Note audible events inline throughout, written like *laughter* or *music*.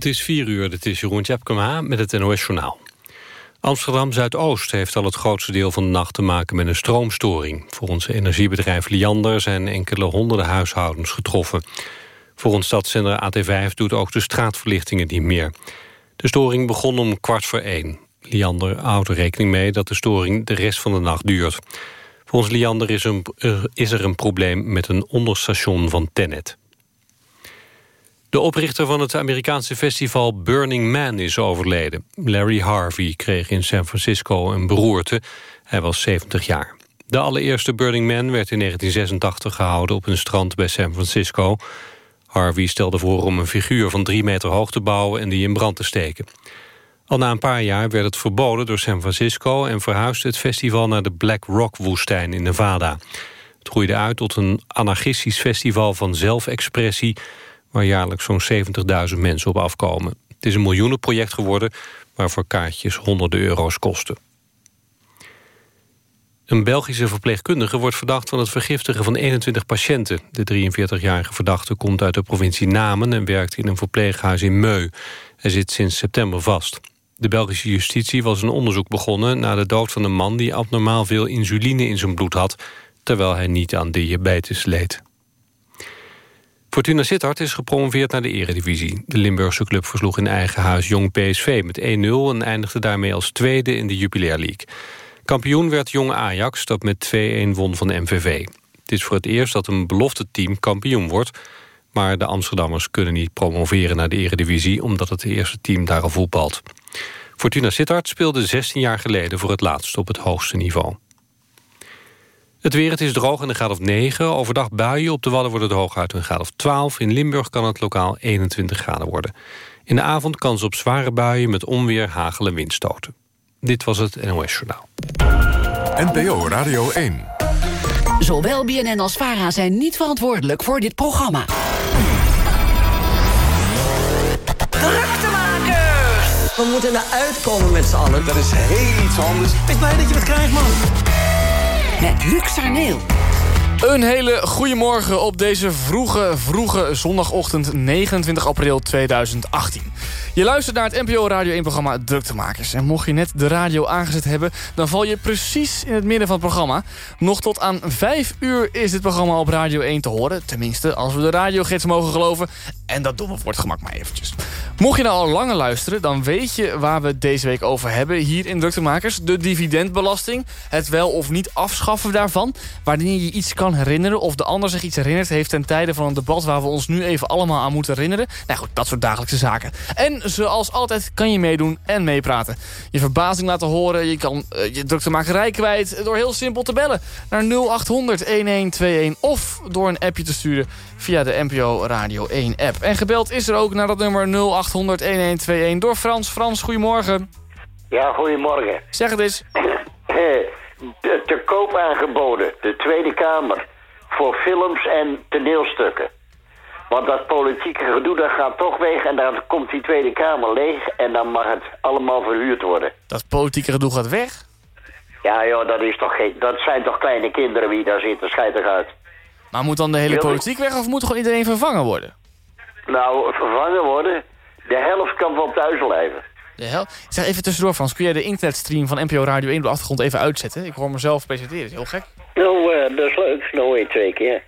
Het is 4 uur, dit is Jeroen Tjepkema met het NOS Journaal. Amsterdam-Zuidoost heeft al het grootste deel van de nacht te maken met een stroomstoring. Voor ons energiebedrijf Liander zijn enkele honderden huishoudens getroffen. Voor ons stadszender AT5 doet ook de straatverlichtingen niet meer. De storing begon om kwart voor één. Liander houdt er rekening mee dat de storing de rest van de nacht duurt. Volgens Liander is, een, is er een probleem met een onderstation van Tennet. De oprichter van het Amerikaanse festival Burning Man is overleden. Larry Harvey kreeg in San Francisco een beroerte. Hij was 70 jaar. De allereerste Burning Man werd in 1986 gehouden op een strand bij San Francisco. Harvey stelde voor om een figuur van drie meter hoog te bouwen en die in brand te steken. Al na een paar jaar werd het verboden door San Francisco... en verhuisde het festival naar de Black Rock-woestijn in Nevada. Het groeide uit tot een anarchistisch festival van zelfexpressie... waar jaarlijks zo'n 70.000 mensen op afkomen. Het is een miljoenenproject geworden... waarvoor kaartjes honderden euro's kosten. Een Belgische verpleegkundige wordt verdacht van het vergiftigen van 21 patiënten. De 43-jarige verdachte komt uit de provincie Namen... en werkt in een verpleeghuis in Meu. Hij zit sinds september vast. De Belgische justitie was een onderzoek begonnen... na de dood van een man die abnormaal veel insuline in zijn bloed had... terwijl hij niet aan diabetes leed. Fortuna Sittard is gepromoveerd naar de eredivisie. De Limburgse club versloeg in eigen huis Jong PSV met 1-0... en eindigde daarmee als tweede in de Jupiler League. Kampioen werd Jong Ajax, dat met 2-1 won van de MVV. Het is voor het eerst dat een belofte team kampioen wordt... maar de Amsterdammers kunnen niet promoveren naar de eredivisie... omdat het eerste team daar al voetbalt. Fortuna Sittard speelde 16 jaar geleden voor het laatst op het hoogste niveau. Het weer, het is droog en een graad of 9. Overdag buien, op de Wadden wordt het hooguit een graad of 12. In Limburg kan het lokaal 21 graden worden. In de avond kans op zware buien met onweer, hagel en windstoten. Dit was het NOS Journaal. NPO Radio 1. Zowel BNN als VARA zijn niet verantwoordelijk voor dit programma. Druktemakers! We moeten eruit komen met z'n allen. Dat is heel iets anders. Ik ben blij dat je het krijgt, man. Met Luc Sarneel. Een hele goede morgen op deze vroege, vroege zondagochtend 29 april 2018. Je luistert naar het NPO Radio 1-programma Druktemakers. En mocht je net de radio aangezet hebben... dan val je precies in het midden van het programma. Nog tot aan 5 uur is dit programma op Radio 1 te horen. Tenminste, als we de radiogids mogen geloven. En dat doen we voor het gemak maar eventjes. Mocht je nou al langer luisteren, dan weet je waar we deze week over hebben... hier in Druktemakers. De dividendbelasting. Het wel of niet afschaffen daarvan. Wanneer je iets kan herinneren of de ander zich iets herinnert... heeft ten tijde van een debat waar we ons nu even allemaal aan moeten herinneren. Nou goed, dat soort dagelijkse zaken. En zoals altijd kan je meedoen en meepraten. Je verbazing laten horen, je kan uh, je druktemakerij kwijt... door heel simpel te bellen naar 0800-1121... of door een appje te sturen via de NPO Radio 1 app. En gebeld is er ook naar dat nummer 0800-1121 door Frans. Frans, goedemorgen. Ja, goedemorgen. Zeg het eens. *clears throat* *clears throat* te, te koop aangeboden, de Tweede Kamer, voor films en toneelstukken. Want dat politieke gedoe, dat gaat toch weg en dan komt die Tweede Kamer leeg en dan mag het allemaal verhuurd worden. Dat politieke gedoe gaat weg? Ja joh, dat, is toch geen, dat zijn toch kleine kinderen wie daar zitten, schijt eruit. Maar moet dan de hele politiek weg of moet gewoon iedereen vervangen worden? Nou, vervangen worden, de helft kan wel thuis blijven. De hel zeg even tussendoor Frans, kun jij de internetstream van NPO Radio 1 op de achtergrond even uitzetten? Ik hoor mezelf presenteren, is heel gek. Nou, uh, dat is leuk, nou hoor je twee keer.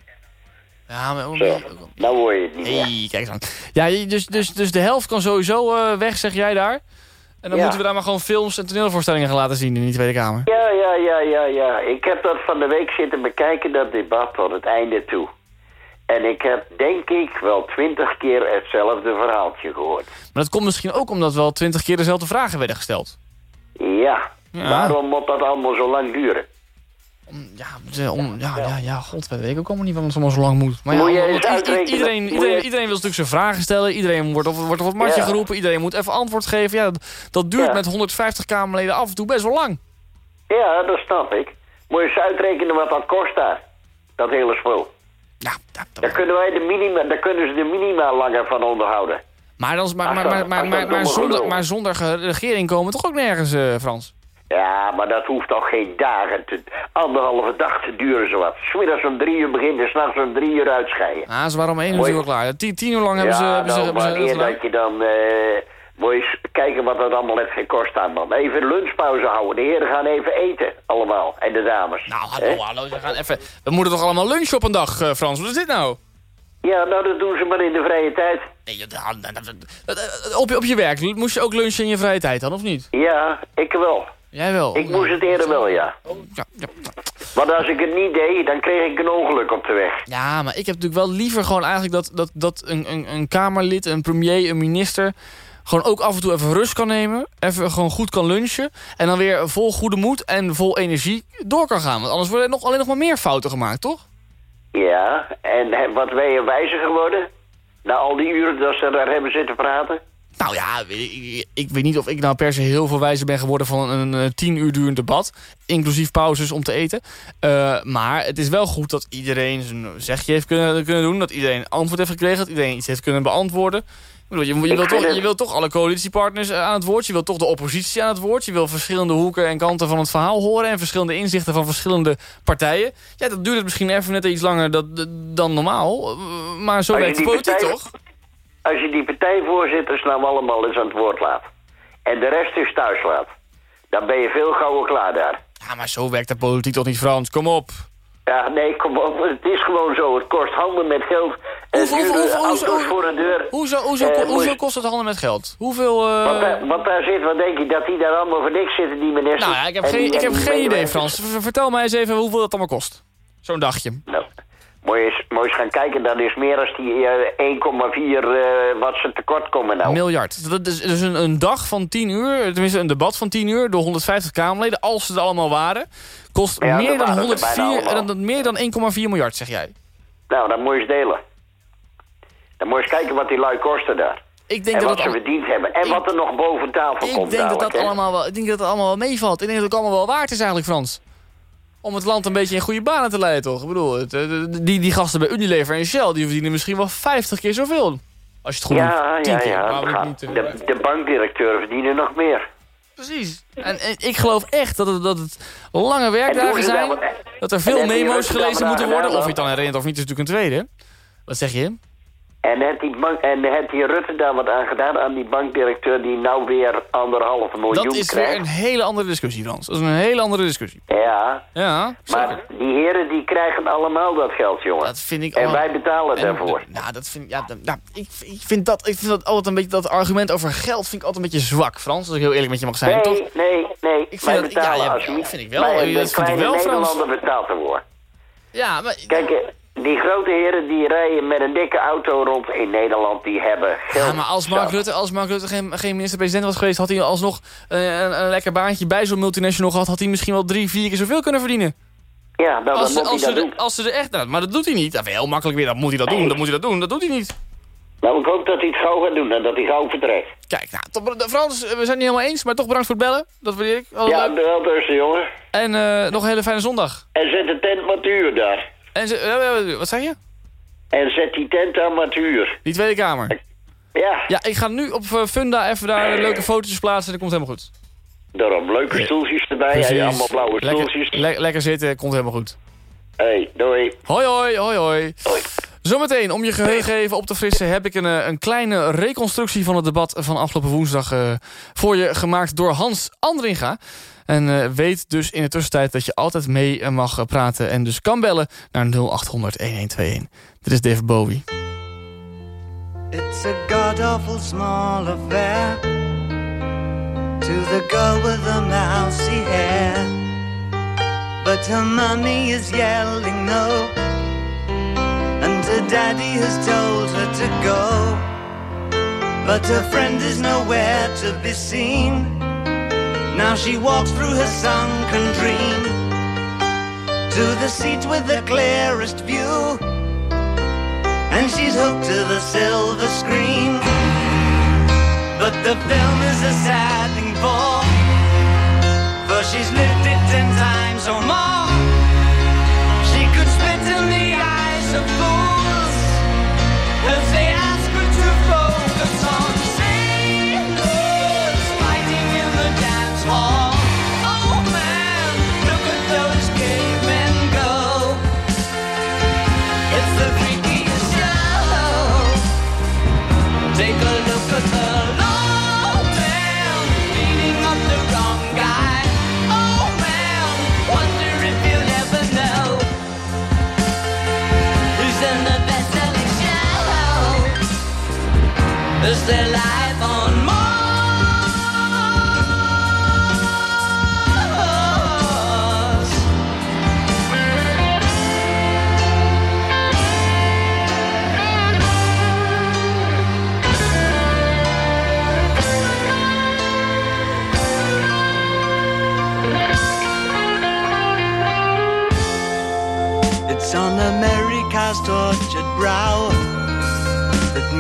Ja, maar... Zo, nou hoor je het niet hey, kijk aan. Ja, dus, dus, dus de helft kan sowieso uh, weg, zeg jij daar? En dan Ja. moeten we daar maar gewoon films en toneelvoorstellingen gaan laten zien in die Tweede Kamer. Ja, ja, ja, ja, ja. Ik heb dat van de week zitten bekijken, dat debat tot het einde toe. En ik heb, denk ik, wel twintig keer hetzelfde verhaaltje gehoord. Maar dat komt misschien ook omdat wel twintig keer dezelfde vragen werden gesteld. Ja, Ja. waarom moet dat allemaal zo lang duren? Ja, om, ja, ja, ja, god, weet ik ook allemaal niet waarom het allemaal zo lang moet. Maar ja, Moet iedereen, moet iedereen, je- iedereen wil natuurlijk zijn vragen stellen. Iedereen wordt op, wordt op het matje Ja. geroepen. Iedereen moet even antwoord geven. Ja, dat, dat duurt Ja. met 150 Kamerleden af en toe best wel lang. Ja, dat snap ik. Moet je eens uitrekenen wat dat kost daar. Dat hele spul. Ja, dat- Daar kunnen, wij de minima, daar kunnen ze de minima langer van onderhouden. maar, dan, maar, maar, maar, maar, maar, zonder, maar zonder ge- regering komen toch ook nergens, eh, Frans? Ja, maar dat hoeft toch geen dagen, te, anderhalve dag te duren zowat. Smiddags om drie uur begint en s'nachts om drie uur uitscheiden. Ah, ze waren om één uur klaar. Tien, tien uur lang hebben ze, hebben ze, nou, hebben ze gedaan. dat je dan... eh moet je eens kijken wat dat allemaal heeft gekost aan, man. Even lunchpauze houden. De heren gaan even eten, allemaal. En de dames. Nou, hallo, hallo. We, gaan even, we moeten toch allemaal lunchen op een dag, eh, Frans? Wat is dit nou? Ja, nou, dat doen ze maar in de vrije tijd. Nee, nou, nou, nou, Op je, op je werk, moest je ook lunchen in je vrije tijd dan, of niet? Ja, ik wel. Jij wel? Ik moest het eerder wel, ja. Ja, ja. Want als ik het niet deed, dan kreeg ik een ongeluk op de weg. Ja, maar ik heb natuurlijk wel liever gewoon eigenlijk dat, dat, dat een, een, een Kamerlid, een premier, een minister... gewoon ook af en toe even rust kan nemen. Even gewoon goed kan lunchen. En dan weer vol goede moed en vol energie door kan gaan. Want anders worden er nog, alleen nog maar meer fouten gemaakt, toch? Ja, en wat ben je wijzer geworden? Na al die uren dat ze daar hebben zitten praten? Nou ja, ik, ik weet niet of ik nou per se heel veel wijzer ben geworden van een eh, tien uur durend debat. Inclusief pauzes om te eten. Eh, maar het is wel goed dat iedereen zijn zegje heeft kunnen, kunnen doen. Dat iedereen antwoord heeft gekregen. Dat iedereen iets heeft kunnen beantwoorden. Bedoel, je, je, wilt toch, het- je wilt toch alle coalitiepartners eh, aan het woord. Je wilt toch de oppositie aan het woord. Je wil verschillende hoeken en kanten van het verhaal horen. En verschillende inzichten van verschillende partijen. Ja, dat duurt het misschien even net iets langer dat, dan normaal. Eh, Maar zo werkt politiek partij- toch? Als je die partijvoorzitters nou allemaal eens aan het woord laat... en de rest eens thuis laat... dan ben je veel gauwer klaar daar. Ja, maar zo werkt de politiek toch niet, Frans? Kom op. Ja, nee, kom op. Het is gewoon zo. Het kost handen met geld. En Hoeveel- dure hoeveel- hoeveel- auto's voor de deur. Hoezo, hoezo, Eh, moet- kost het handelen met geld? Hoeveel... eh, Wat, daar, wat daar zit, wat denk je? Dat die daar allemaal voor niks zitten, die ministers? Nou ja, ik heb En geen, die- ik heb geen idee? Frans. Vertel mij eens even hoeveel dat allemaal kost. Zo'n dagje. Nou, moet je, eens, moet je eens gaan kijken. Dat is meer dan die eh, 1,4 eh, wat ze tekort komen nou. Miljard. Dat is dus een, een dag van 10 uur, tenminste een debat van 10 uur... door 150 Kamerleden, als ze er allemaal waren... kost Ja, meer, dat dan waren ze 104, bijna eh, dan, meer dan 1,4 miljard, zeg jij. Nou, dan moet je eens delen. Dan moet je eens kijken wat die lui kosten daar. Ik denk En dat wat ze verdiend hebben. En Ik- wat er nog boven tafel Ik komt denk dat dat allemaal wel, ik denk dat het allemaal wel meevalt. Ik denk dat het allemaal wel waard is eigenlijk, Frans. Om het land een beetje in goede banen te leiden, toch? Ik bedoel, het, eh, die, die gasten bij Unilever en Shell... die verdienen misschien wel 50 keer zoveel. Als je het goed Ja, doet. 10 ja, keer. ja. Niet, eh, De, de bankdirecteur verdienen nog meer. Precies. En, en ik geloof echt dat het, dat het lange En werkdagen zijn. dat er veel memo's gelezen moeten worden. Of je dan? het dan herinnert of niet, is natuurlijk een tweede. Wat zeg je? En heeft die, bank, en heeft die Rutte daar wat aan gedaan aan die bankdirecteur die nou weer anderhalf miljoen Dat is weer krijgt? een hele andere discussie, Frans. Dat is een hele andere discussie. Ja, Ja, maar zeker. die heren die krijgen allemaal dat geld, jongen. Dat vind ik en allemaal- wij betalen En daarvoor. nou, dat vind, ja, nou, ik, ik, vind dat, ik vind dat altijd een beetje... Dat argument over geld vind ik altijd een beetje zwak, Frans. Als ik heel eerlijk met je mag zijn, nee, toch? nee, nee. Ik vind dat- ja, ja, vind ik wel. Dat vind ik wel, Frans. Nederlander betaalt ervoor. Ja, maar... Kijk, eh, die grote heren die rijden met een dikke auto rond in Nederland, die hebben geld. Ja, maar als Mark. Rutte, als Mark Rutte geen, geen minister-president was geweest... had hij alsnog eh, een, een lekker baantje bij zo'n multinational gehad... had hij misschien wel drie, vier keer zoveel kunnen verdienen. Ja, nou, Als dan ze, moet als, hij dat er, doen. als ze er echt... Nou, maar dat doet hij niet. Dat is heel makkelijk weer. Dat moet hij dat doen. Dat moet hij dat doen. Dat doet hij niet. Nou, ik hoop dat hij het gauw gaat doen en dat hij gauw vertrekt. Kijk, nou, de- Frans, we zijn het niet helemaal eens... maar toch bedankt voor het bellen. Dat waardeer ik. Altijd Ja, leuk. wel dus, jongen. En eh, nog een hele fijne zondag. En zet de tent maar te huur daar. En ze, eh, eh, wat zeg je? En zet die tent aan te huur. Die Tweede Kamer. Ja, Ja, ik ga nu op eh, Funda even daar leuke fotootjes plaatsen. Dat komt helemaal goed. daarom. Leuke stoeltjes erbij. Allemaal blauwe Lekker, stoeltjes. le- lekker zitten, komt helemaal goed. hey, doei. Hoi, hoi, hoi, hoi. Hoi. Zometeen, om je geheugen even op te frissen... heb ik een, eh, een kleine reconstructie van het debat van afgelopen woensdag... eh, voor je gemaakt door Hans Andringa. En eh, weet dus in de tussentijd dat je altijd mee eh, mag eh, praten... en dus kan bellen naar 0800-1121. Dit is David Bowie. It's a god awful small affair to the girl with the mousy hair. But her mummy is yelling no, and her daddy has told her to go. But her friend is nowhere to be seen. Now she walks through her sunken dream to the seat with the clearest view and she's hooked to the silver screen. But the film is a sad thing for, for she's lived it ten times or more. She could spit in the eyes of fools there life on Mars? It's on America's tortured brow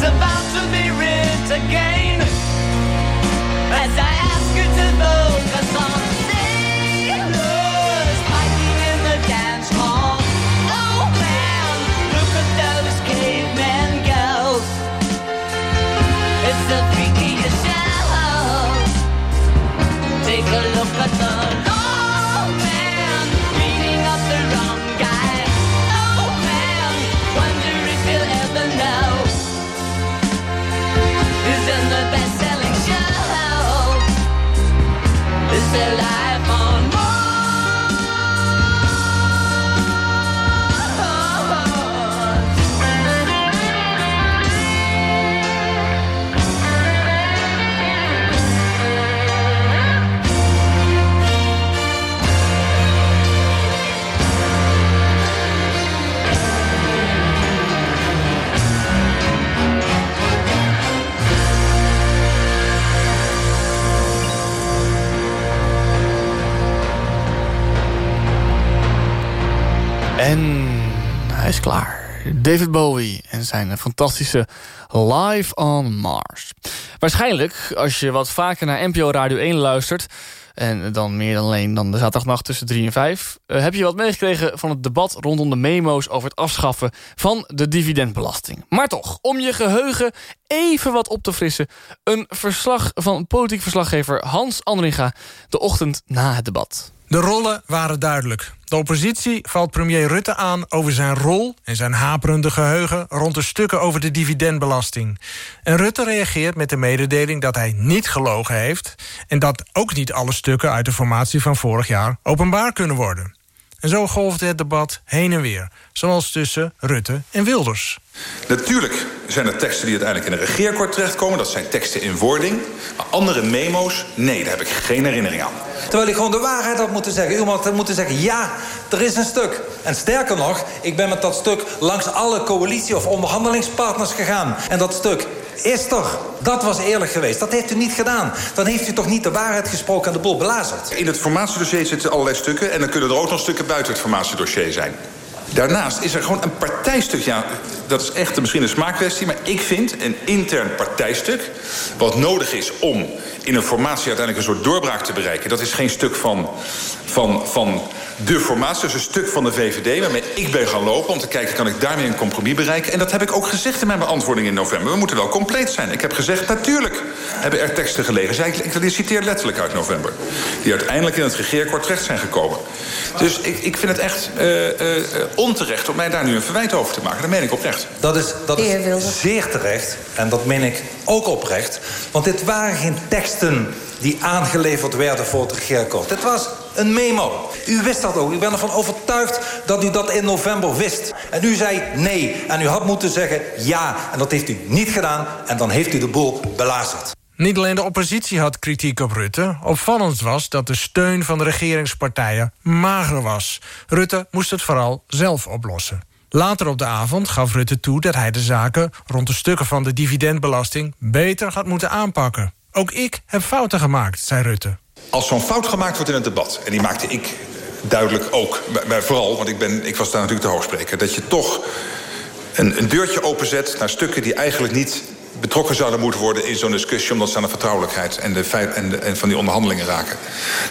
It's about to be writ again. David Bowie en zijn fantastische Live on Mars. Waarschijnlijk, als je wat vaker naar NPO Radio 1 luistert... en dan meer dan alleen dan de zaterdagnacht tussen 3 en 5... eh, heb je wat meegekregen van het debat rondom de memo's... over het afschaffen van de dividendbelasting. Maar toch, om je geheugen even wat op te frissen... een verslag van politiek verslaggever Hans Andringa... de ochtend na het debat. De rollen waren duidelijk. De oppositie valt premier Rutte aan over zijn rol en zijn haperende geheugen rond de stukken over de dividendbelasting. En Rutte reageert met de mededeling dat hij niet gelogen heeft en dat ook niet alle stukken uit de formatie van vorig jaar openbaar kunnen worden. En zo golfde het debat heen en weer, zoals tussen Rutte en Wilders. Natuurlijk zijn er teksten die uiteindelijk in een regeerakkoord terechtkomen. Dat zijn teksten in wording. Maar andere memo's, nee, daar heb ik geen herinnering aan. Terwijl ik gewoon de waarheid had moeten zeggen. U had moeten zeggen, ja, er is een stuk. En sterker nog, ik ben met dat stuk langs alle coalitie- of onderhandelingspartners gegaan. En dat stuk toch, dat was eerlijk geweest. Dat heeft u niet gedaan. Dan heeft u toch niet de waarheid gesproken en de boel belazerd. In het formatiedossier zitten allerlei stukken... en dan kunnen er ook nog stukken buiten het formatiedossier zijn. Daarnaast is er gewoon een partijstuk. Ja, dat is echt misschien een smaakkwestie. Maar ik vind een intern partijstuk... wat nodig is om in een formatie uiteindelijk een soort doorbraak te bereiken. Dat is geen stuk van, van, van de formatie. Dat is een stuk van de VVD waarmee ik ben gaan lopen... om te kijken, kan ik daarmee een compromis bereiken? En dat heb ik ook gezegd in mijn beantwoording in november. We moeten wel compleet zijn. Ik heb gezegd, natuurlijk hebben er teksten gelegen. Zei ik, ik citeer letterlijk uit november. Die uiteindelijk in het regeerakkoord terecht zijn gekomen. Dus ik, ik vind het echt uh, uh, onterecht om mij daar nu een verwijt over te maken. Dat meen ik oprecht. Dat is, dat is zeer terecht. En dat meen ik ook oprecht. Want dit waren geen teksten die aangeleverd werden voor het regeerakkoord. Dit was een memo. U wist dat ook. Ik ben ervan overtuigd dat u dat in november wist. En u zei nee. En u had moeten zeggen ja. En dat heeft u niet gedaan. En dan heeft u de boel belazerd. Niet alleen de oppositie had kritiek op Rutte. Opvallend was dat de steun van de regeringspartijen mager was. Rutte moest het vooral zelf oplossen. Later op de avond gaf Rutte toe dat hij de zaken... rond de stukken van de dividendbelasting beter had moeten aanpakken. Ook ik heb fouten gemaakt, zei Rutte. Als zo'n fout gemaakt wordt in het debat... en die maakte ik duidelijk ook, bij, vooral, want ik, ben, ik was daar natuurlijk de hoogspreker... dat je toch een, een deurtje openzet naar stukken die eigenlijk niet betrokken zouden moeten worden in zo'n discussie... omdat ze aan de vertrouwelijkheid en, de, en, de, en van die onderhandelingen raken.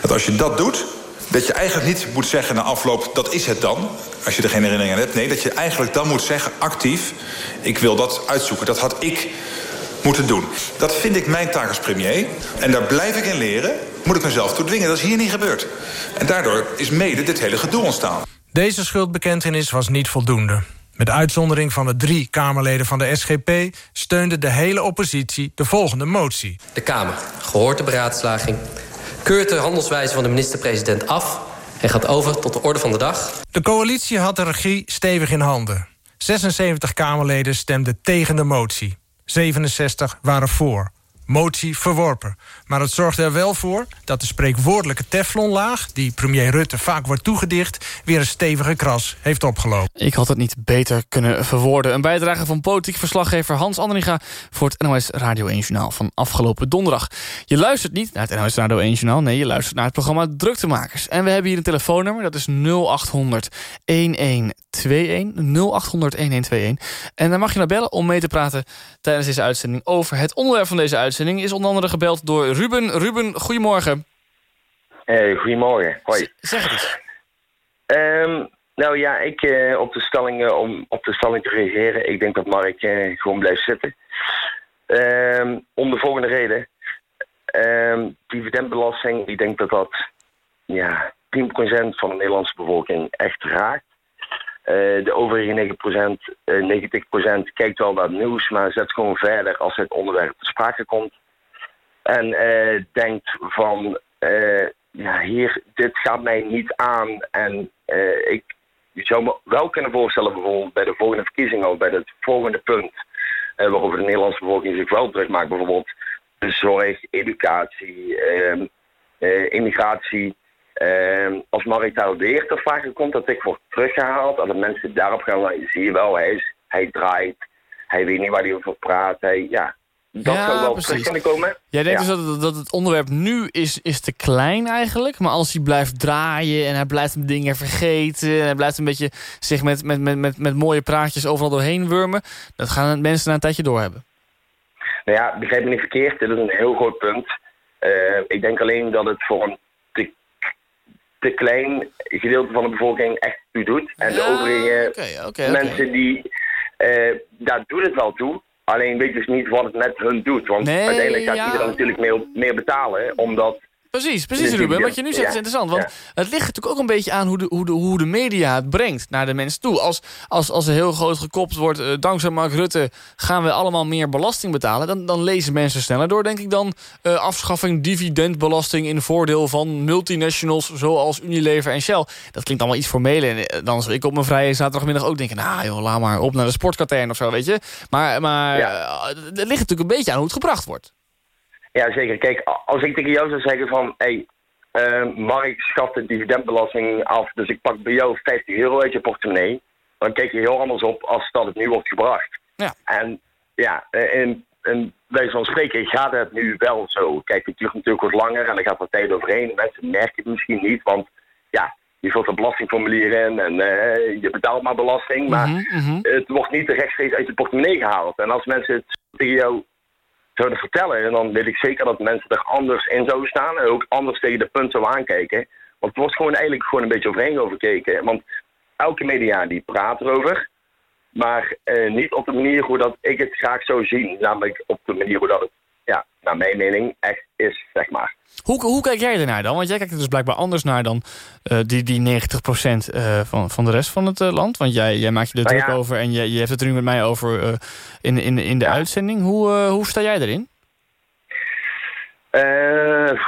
Dat als je dat doet, dat je eigenlijk niet moet zeggen na afloop... dat is het dan, als je er geen herinnering aan hebt. Nee, dat je eigenlijk dan moet zeggen, actief... ik wil dat uitzoeken. Dat had ik moeten doen. Dat vind ik mijn taak als premier. En daar blijf ik in leren. Moet ik mezelf toe dwingen. Dat is hier niet gebeurd. En daardoor is mede dit hele gedoe ontstaan. Deze schuldbekentenis was niet voldoende. Met uitzondering van de drie Kamerleden van de SGP... steunde de hele oppositie de volgende motie. De Kamer, gehoord de beraadslaging... keurt de handelswijze van de minister-president af... en gaat over tot de orde van de dag. De coalitie had de regie stevig in handen. 76 Kamerleden stemden tegen de motie. 67 waren voor motie verworpen. Maar het zorgde er wel voor dat de spreekwoordelijke teflonlaag... die premier Rutte vaak wordt toegedicht... weer een stevige kras heeft opgelopen. Ik had het niet beter kunnen verwoorden. Een bijdrage van politiek verslaggever Hans Andringa... voor het NOS Radio 1 Journaal van afgelopen donderdag. Je luistert niet naar het NOS Radio 1 Journaal... nee, je luistert naar het programma Druktemakers. En we hebben hier een telefoonnummer, dat is 0800 1121. 0800 1121. En dan mag je naar bellen om mee te praten tijdens deze uitzending... over het onderwerp van deze uitzending uitzending is onder andere gebeld door Ruben. Ruben, goedemorgen. Hey, goedemorgen. Hoi. zeg het eens. Ehm, nou ja, ik uh, op de stelling, uh, om op de stelling te reageren. Ik denk dat Mark uh, gewoon blijft zitten. Um, om de volgende reden. Um, dividendbelasting, ik denk dat dat ja, 10% van de Nederlandse bevolking echt raakt. Uh, de overige 9%, uh, 90% kijkt wel naar het nieuws, maar zet gewoon verder als het onderwerp te sprake komt. En uh, denkt van, eh, ja, hier, dit gaat mij niet aan. En ik zou me wel kunnen voorstellen, bijvoorbeeld bij de volgende verkiezingen of bij het volgende punt, waarover de Nederlandse bevolking zich wel druk maakt, bijvoorbeeld zorg, educatie, ehm, immigratie. Uh, als Mark daar weer te vragen komt, dat ik word teruggehaald. En dat mensen daarop gaan, nou, zie je wel, hij, is, hij draait. Hij weet niet waar hij over praat. Hij, ja, dat ja, zou wel precies. terug kunnen komen. Jij denkt dus dat, dat het onderwerp nu is, is te klein eigenlijk. Maar als hij blijft draaien en hij blijft dingen vergeten... en hij blijft een beetje zich met, met, met, met, met mooie praatjes overal doorheen wurmen... dat gaan mensen na een tijdje doorhebben. Nou ja, begrijp me niet verkeerd. Dit is een heel groot punt. Uh, ik denk alleen dat het voor een te klein gedeelte van de bevolking echt toe doet. En de overige mensen die... Uh, daar doet het wel toe. Alleen weet dus niet wat het met hun doet. Want uiteindelijk gaat iedereen natuurlijk meer, meer betalen. Omdat Precies, precies Ruben. Wat je nu zegt is interessant. Want het ligt natuurlijk ook een beetje aan hoe de, hoe, de, hoe de media het brengt naar de mensen toe. Als, als, als er heel groot gekopt wordt, uh, dankzij Mark Rutte gaan we allemaal meer belasting betalen. Dan, dan lezen mensen sneller door, denk ik dan. Uh, afschaffing dividendbelasting in voordeel van multinationals zoals Unilever en Shell. Dat klinkt allemaal iets formeel. En eh, dan zou ik op mijn vrije zaterdagmiddag ook denken, nou joh, laat maar op naar de sportkatern of zo, weet je. Maar, maar het ligt natuurlijk een beetje aan hoe het gebracht wordt. Ja, zeker. Kijk, als ik tegen jou zou zeggen van... Hey, uh, Mark schaft de dividendbelasting af, dus ik pak bij jou 50 euro uit je portemonnee. Dan kijk je heel anders op als dat het nu wordt gebracht. Ja. En ja, in, in wijze van spreken gaat het nu wel zo. Kijk, het duurt natuurlijk wat langer en dan gaat er tijd overheen. Mensen merken het misschien niet, want ja, je vult een belastingformulier in en uh, je betaalt maar belasting. Maar mm -hmm. het wordt niet rechtstreeks uit je portemonnee gehaald. En als mensen het tegen jou zouden vertellen. En dan weet ik zeker dat mensen er anders in zouden staan. En ook anders tegen de punten zouden aankijken. Want het wordt gewoon eigenlijk gewoon een beetje overheen overkeken. Want elke media die praat erover. Maar eh, niet op de manier hoe dat ik het graag zou zien. Namelijk op de manier hoe dat het, naar mijn mening, echt is, zeg maar. Hoe, hoe kijk jij ernaar dan? Want jij kijkt er dus blijkbaar anders naar dan uh, die, die 90% uh, van, van de rest van het uh, land. Want jij, jij maakt je er nou druk ja. over en je, je hebt het er nu met mij over in, in, in de ja. uitzending. Hoe, hoe sta jij erin?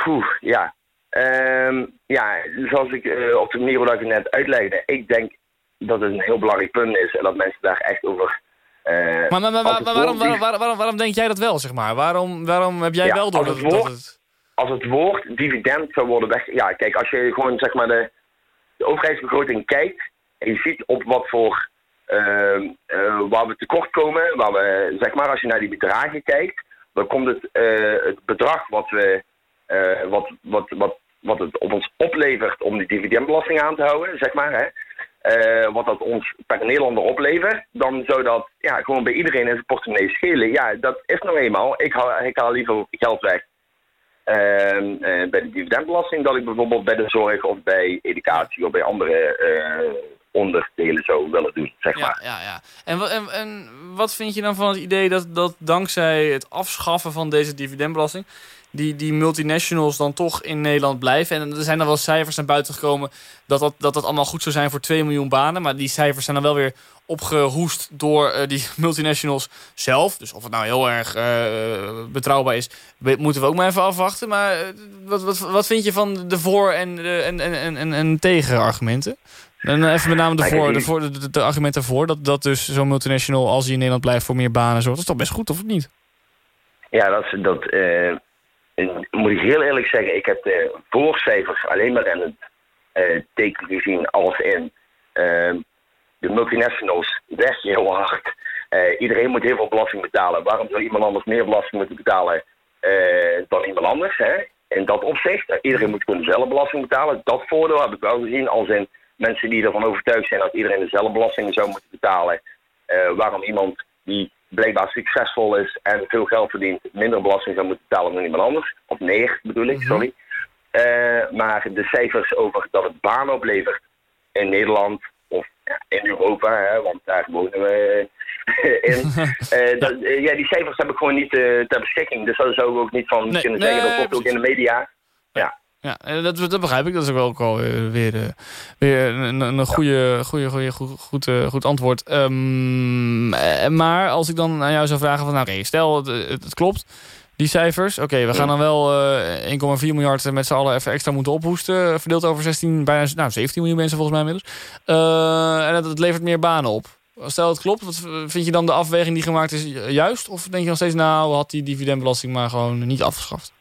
Poeh, ja. Um, ja, zoals ik op de manier waarop ik het net uitlegde. Ik denk dat het een heel belangrijk punt is en dat mensen daar echt over... maar, maar, maar, maar waarom, waarom, waarom, waarom, denk jij dat wel, zeg maar? Waarom, waarom heb jij ja, wel door dat, woord, dat het als het woord dividend zou worden weg... Ja, kijk, als je gewoon zeg maar de, de overheidsbegroting kijkt... en je ziet op wat voor... Uh, uh, waar we tekort komen, waar we, zeg maar, als je naar die bedragen kijkt... dan komt het, uh, het bedrag wat we... wat, wat, wat wat het op ons oplevert om die dividendbelasting aan te houden, zeg maar, hè, uh, wat dat ons per Nederlander oplevert, dan zou dat ja, gewoon bij iedereen in zijn portemonnee schelen. Ja, dat is nou eenmaal. Ik haal, ik haal liever geld weg uh, bij de dividendbelasting dan ik bijvoorbeeld bij de zorg of bij educatie of bij andere onderdelen zou willen doen, zeg ja, maar. Ja, ja. En, en, en wat vind je dan van het idee dat, dat dankzij het afschaffen van deze dividendbelasting die, die multinationals dan toch in Nederland blijven. En er zijn dan wel cijfers naar buiten gekomen dat dat, dat dat allemaal goed zou zijn voor 2 miljoen banen. Maar die cijfers zijn dan wel weer opgehoest door uh, die *laughs* multinationals zelf. Dus of het nou heel erg uh, betrouwbaar is, moeten we ook maar even afwachten. Maar uh, wat, wat, wat vind je van de voor- en, en, en, en, en tegenargumenten? En even met name de, voor, de, voor, de, de argumenten voor. Dat, dat dus zo'n multinational, als hij in Nederland blijft, voor meer banen zorgt. Dat is toch best goed, of niet? Ja, dat, dat moet ik heel eerlijk zeggen, ik heb de voorcijfers alleen maar in het uh, teken gezien als in uh, de multinationals werken heel hard. Uh, iedereen moet heel veel belasting betalen. Waarom zou iemand anders meer belasting moeten betalen dan iemand anders? Hè? In dat opzicht, iedereen moet gewoon dezelfde belasting betalen. Dat voordeel heb ik wel gezien als in mensen die ervan overtuigd zijn dat iedereen dezelfde belasting zou moeten betalen. waarom iemand die blijkbaar succesvol is en veel geld verdient, minder belasting zou moeten betalen dan iemand anders. Of meer bedoel ik, mhm. sorry. Uh, maar de cijfers over dat het banen oplevert in Nederland of ja, in Europa, hè, want daar wonen we in. *laughs* uh, dat, uh, ja, die cijfers heb ik gewoon niet ter beschikking. Dus daar zou ik ook niet van nee, kunnen zeggen. dat wordt ook in de media. Ja. Ja, dat, dat begrijp ik. Dat is ook wel, wel weer, weer een, een goede, goede, goede, goed, goed, goed antwoord. Um, maar als ik dan aan jou zou vragen van... Nou, oké, stel het, het, klopt, die cijfers. Oké, we gaan dan wel uh, 1,4 miljard met z'n allen even extra moeten ophoesten. Verdeeld over 16, bijna nou, 17 miljoen mensen volgens mij inmiddels. Uh, en het, het levert meer banen op. Stel het klopt, wat vind je dan de afweging die gemaakt is juist? Of denk je nog steeds, nou, had die dividendbelasting maar gewoon niet afgeschaft?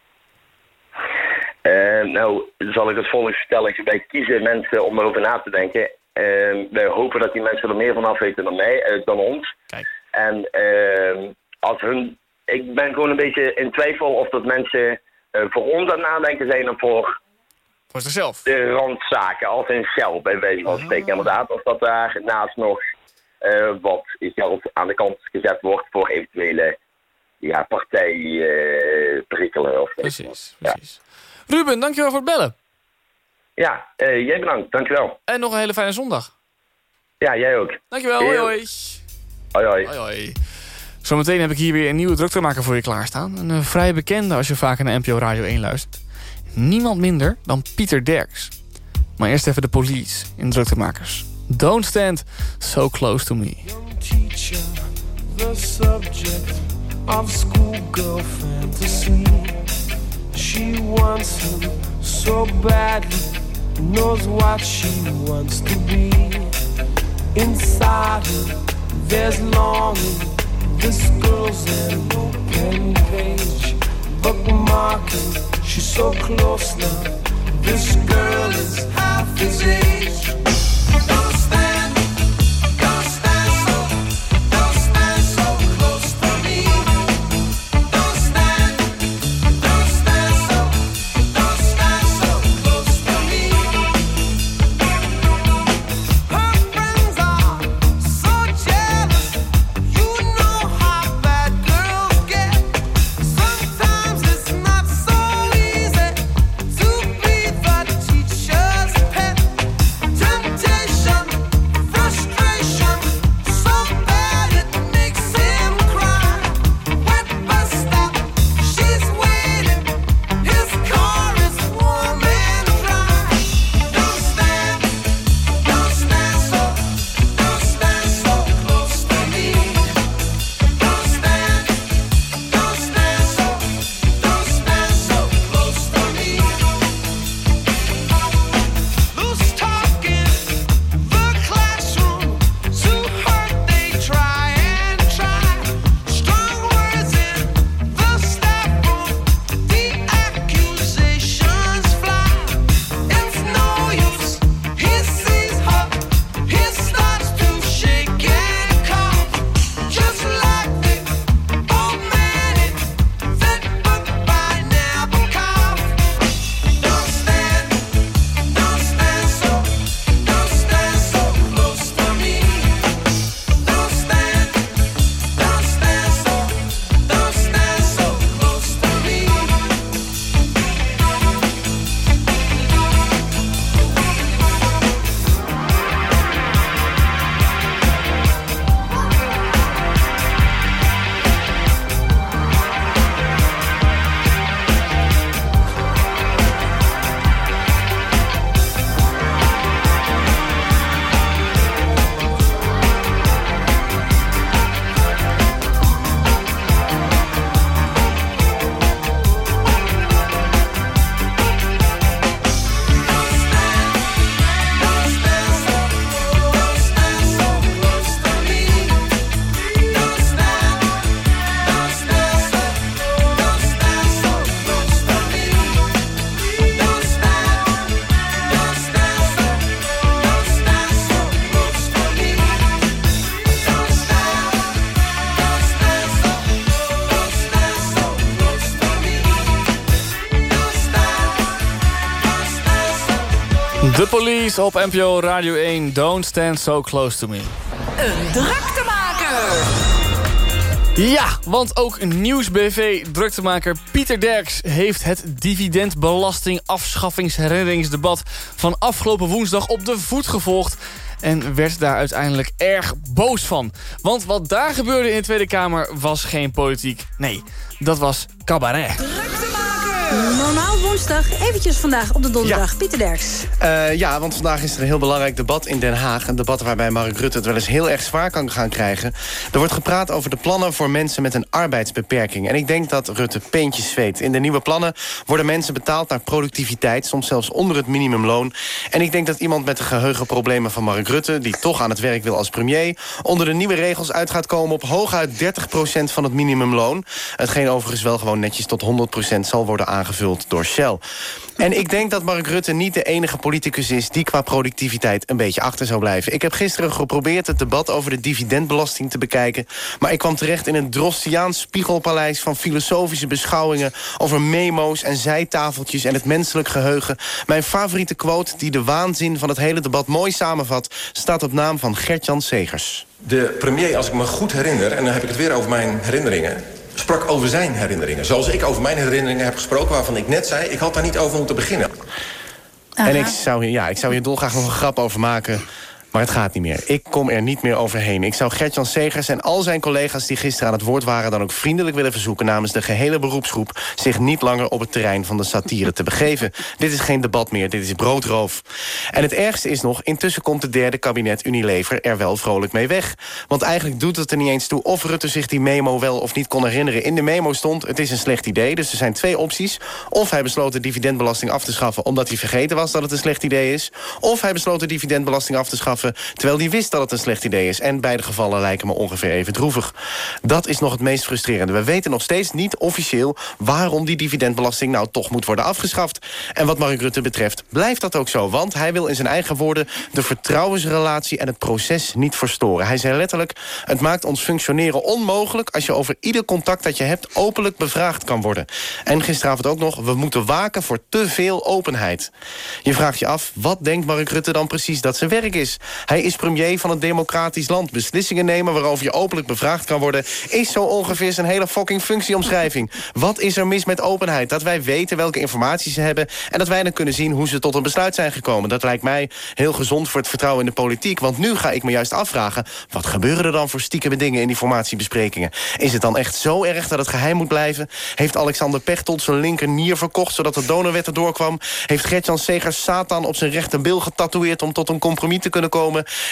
Uh, nou, zal ik het volgende vertellen. Wij kiezen mensen om erover na te denken. Uh, wij hopen dat die mensen er meer van af weten dan mij, uh, dan ons. Kijk. En ehm, als hun... Ik ben gewoon een beetje in twijfel of dat mensen eh, voor ons aan het nadenken zijn of voor... Voor zichzelf? De randzaken, als in Shell, bij wijze van spreken ah. inderdaad. Of dat daar naast nog wat geld aan de kant gezet wordt voor eventuele ja, partijperikelen. of precies, precies. Ruben, dankjewel voor het bellen. Ja, uh, jij bedankt. Dankjewel. En nog een hele fijne zondag. Ja, jij ook. Dankjewel. Hoi, hoi. Hoi, hoi. hoi, hoi. Zometeen heb ik hier weer een nieuwe druktemaker voor je klaarstaan. Een uh, vrij bekende als je vaker naar NPO Radio 1 luistert. Niemand minder dan Pieter Derks. Maar eerst even de police in druktemakers. Don't stand so close to me. Young teacher, the subject of schoolgirl fantasy. She wants him so badly, knows what she wants to be. Inside her, there's longing. This girl's an open page, bookmarking. She's so close now. This girl is half his age. Op NPO Radio 1. Don't stand so close to me. Een druktemaker. Ja, want ook Nieuwsbv druktemaker Pieter Derks... heeft het dividendbelasting-afschaffingsherinneringsdebat... van afgelopen woensdag op de voet gevolgd en werd daar uiteindelijk erg boos van. Want wat daar gebeurde in de Tweede Kamer was geen politiek. Nee, dat was cabaret. Normaal woensdag, eventjes vandaag op de donderdag. Pieter Derks. Uh, ja, want vandaag is er een heel belangrijk debat in Den Haag. Een debat waarbij Mark Rutte het wel eens heel erg zwaar kan gaan krijgen. Er wordt gepraat over de plannen voor mensen met een arbeidsbeperking. En ik denk dat Rutte peentjes zweet. In de nieuwe plannen worden mensen betaald naar productiviteit... soms zelfs onder het minimumloon. En ik denk dat iemand met de geheugenproblemen van Mark Rutte... die toch aan het werk wil als premier... onder de nieuwe regels uit gaat komen op hooguit 30% van het minimumloon. Hetgeen overigens wel gewoon netjes tot 100% zal worden aangevuld aangevuld door Shell. En ik denk dat Mark Rutte niet de enige politicus is... die qua productiviteit een beetje achter zou blijven. Ik heb gisteren geprobeerd het debat over de dividendbelasting te bekijken... maar ik kwam terecht in een Drostiaans spiegelpaleis... van filosofische beschouwingen over memo's en zijtafeltjes... en het menselijk geheugen. Mijn favoriete quote die de waanzin van het hele debat mooi samenvat... staat op naam van Gert-Jan Segers. De premier, als ik me goed herinner... en dan heb ik het weer over mijn herinneringen sprak over zijn herinneringen. Zoals ik over mijn herinneringen heb gesproken... waarvan ik net zei, ik had daar niet over moeten beginnen. En ik zou, hier, ja, ik zou hier dolgraag nog een grap over maken... Maar het gaat niet meer. Ik kom er niet meer overheen. Ik zou Gertjan Segers en al zijn collega's die gisteren aan het woord waren... dan ook vriendelijk willen verzoeken namens de gehele beroepsgroep... zich niet langer op het terrein van de satire te begeven. Dit is geen debat meer, dit is broodroof. En het ergste is nog, intussen komt het derde kabinet Unilever... er wel vrolijk mee weg. Want eigenlijk doet het er niet eens toe of Rutte zich die memo wel of niet kon herinneren. In de memo stond, het is een slecht idee, dus er zijn twee opties. Of hij besloot de dividendbelasting af te schaffen... omdat hij vergeten was dat het een slecht idee is. Of hij besloot de dividendbelasting af te schaffen terwijl hij wist dat het een slecht idee is. En beide gevallen lijken me ongeveer even droevig. Dat is nog het meest frustrerende. We weten nog steeds niet officieel waarom die dividendbelasting nou toch moet worden afgeschaft. En wat Mark Rutte betreft blijft dat ook zo. Want hij wil in zijn eigen woorden de vertrouwensrelatie en het proces niet verstoren. Hij zei letterlijk, het maakt ons functioneren onmogelijk... als je over ieder contact dat je hebt openlijk bevraagd kan worden. En gisteravond ook nog, we moeten waken voor te veel openheid. Je vraagt je af, wat denkt Mark Rutte dan precies dat zijn werk is? Hij is premier van een democratisch land. Beslissingen nemen waarover je openlijk bevraagd kan worden... is zo ongeveer zijn hele fucking functieomschrijving. Wat is er mis met openheid? Dat wij weten welke informatie ze hebben... en dat wij dan kunnen zien hoe ze tot een besluit zijn gekomen. Dat lijkt mij heel gezond voor het vertrouwen in de politiek. Want nu ga ik me juist afvragen... wat gebeuren er dan voor stiekeme dingen in die formatiebesprekingen? Is het dan echt zo erg dat het geheim moet blijven? Heeft Alexander Pechtold zijn linker nier verkocht... zodat de donorwet erdoor kwam? Heeft Gertjan Segers Satan op zijn rechterbil getatoeëerd... om tot een compromis te kunnen komen?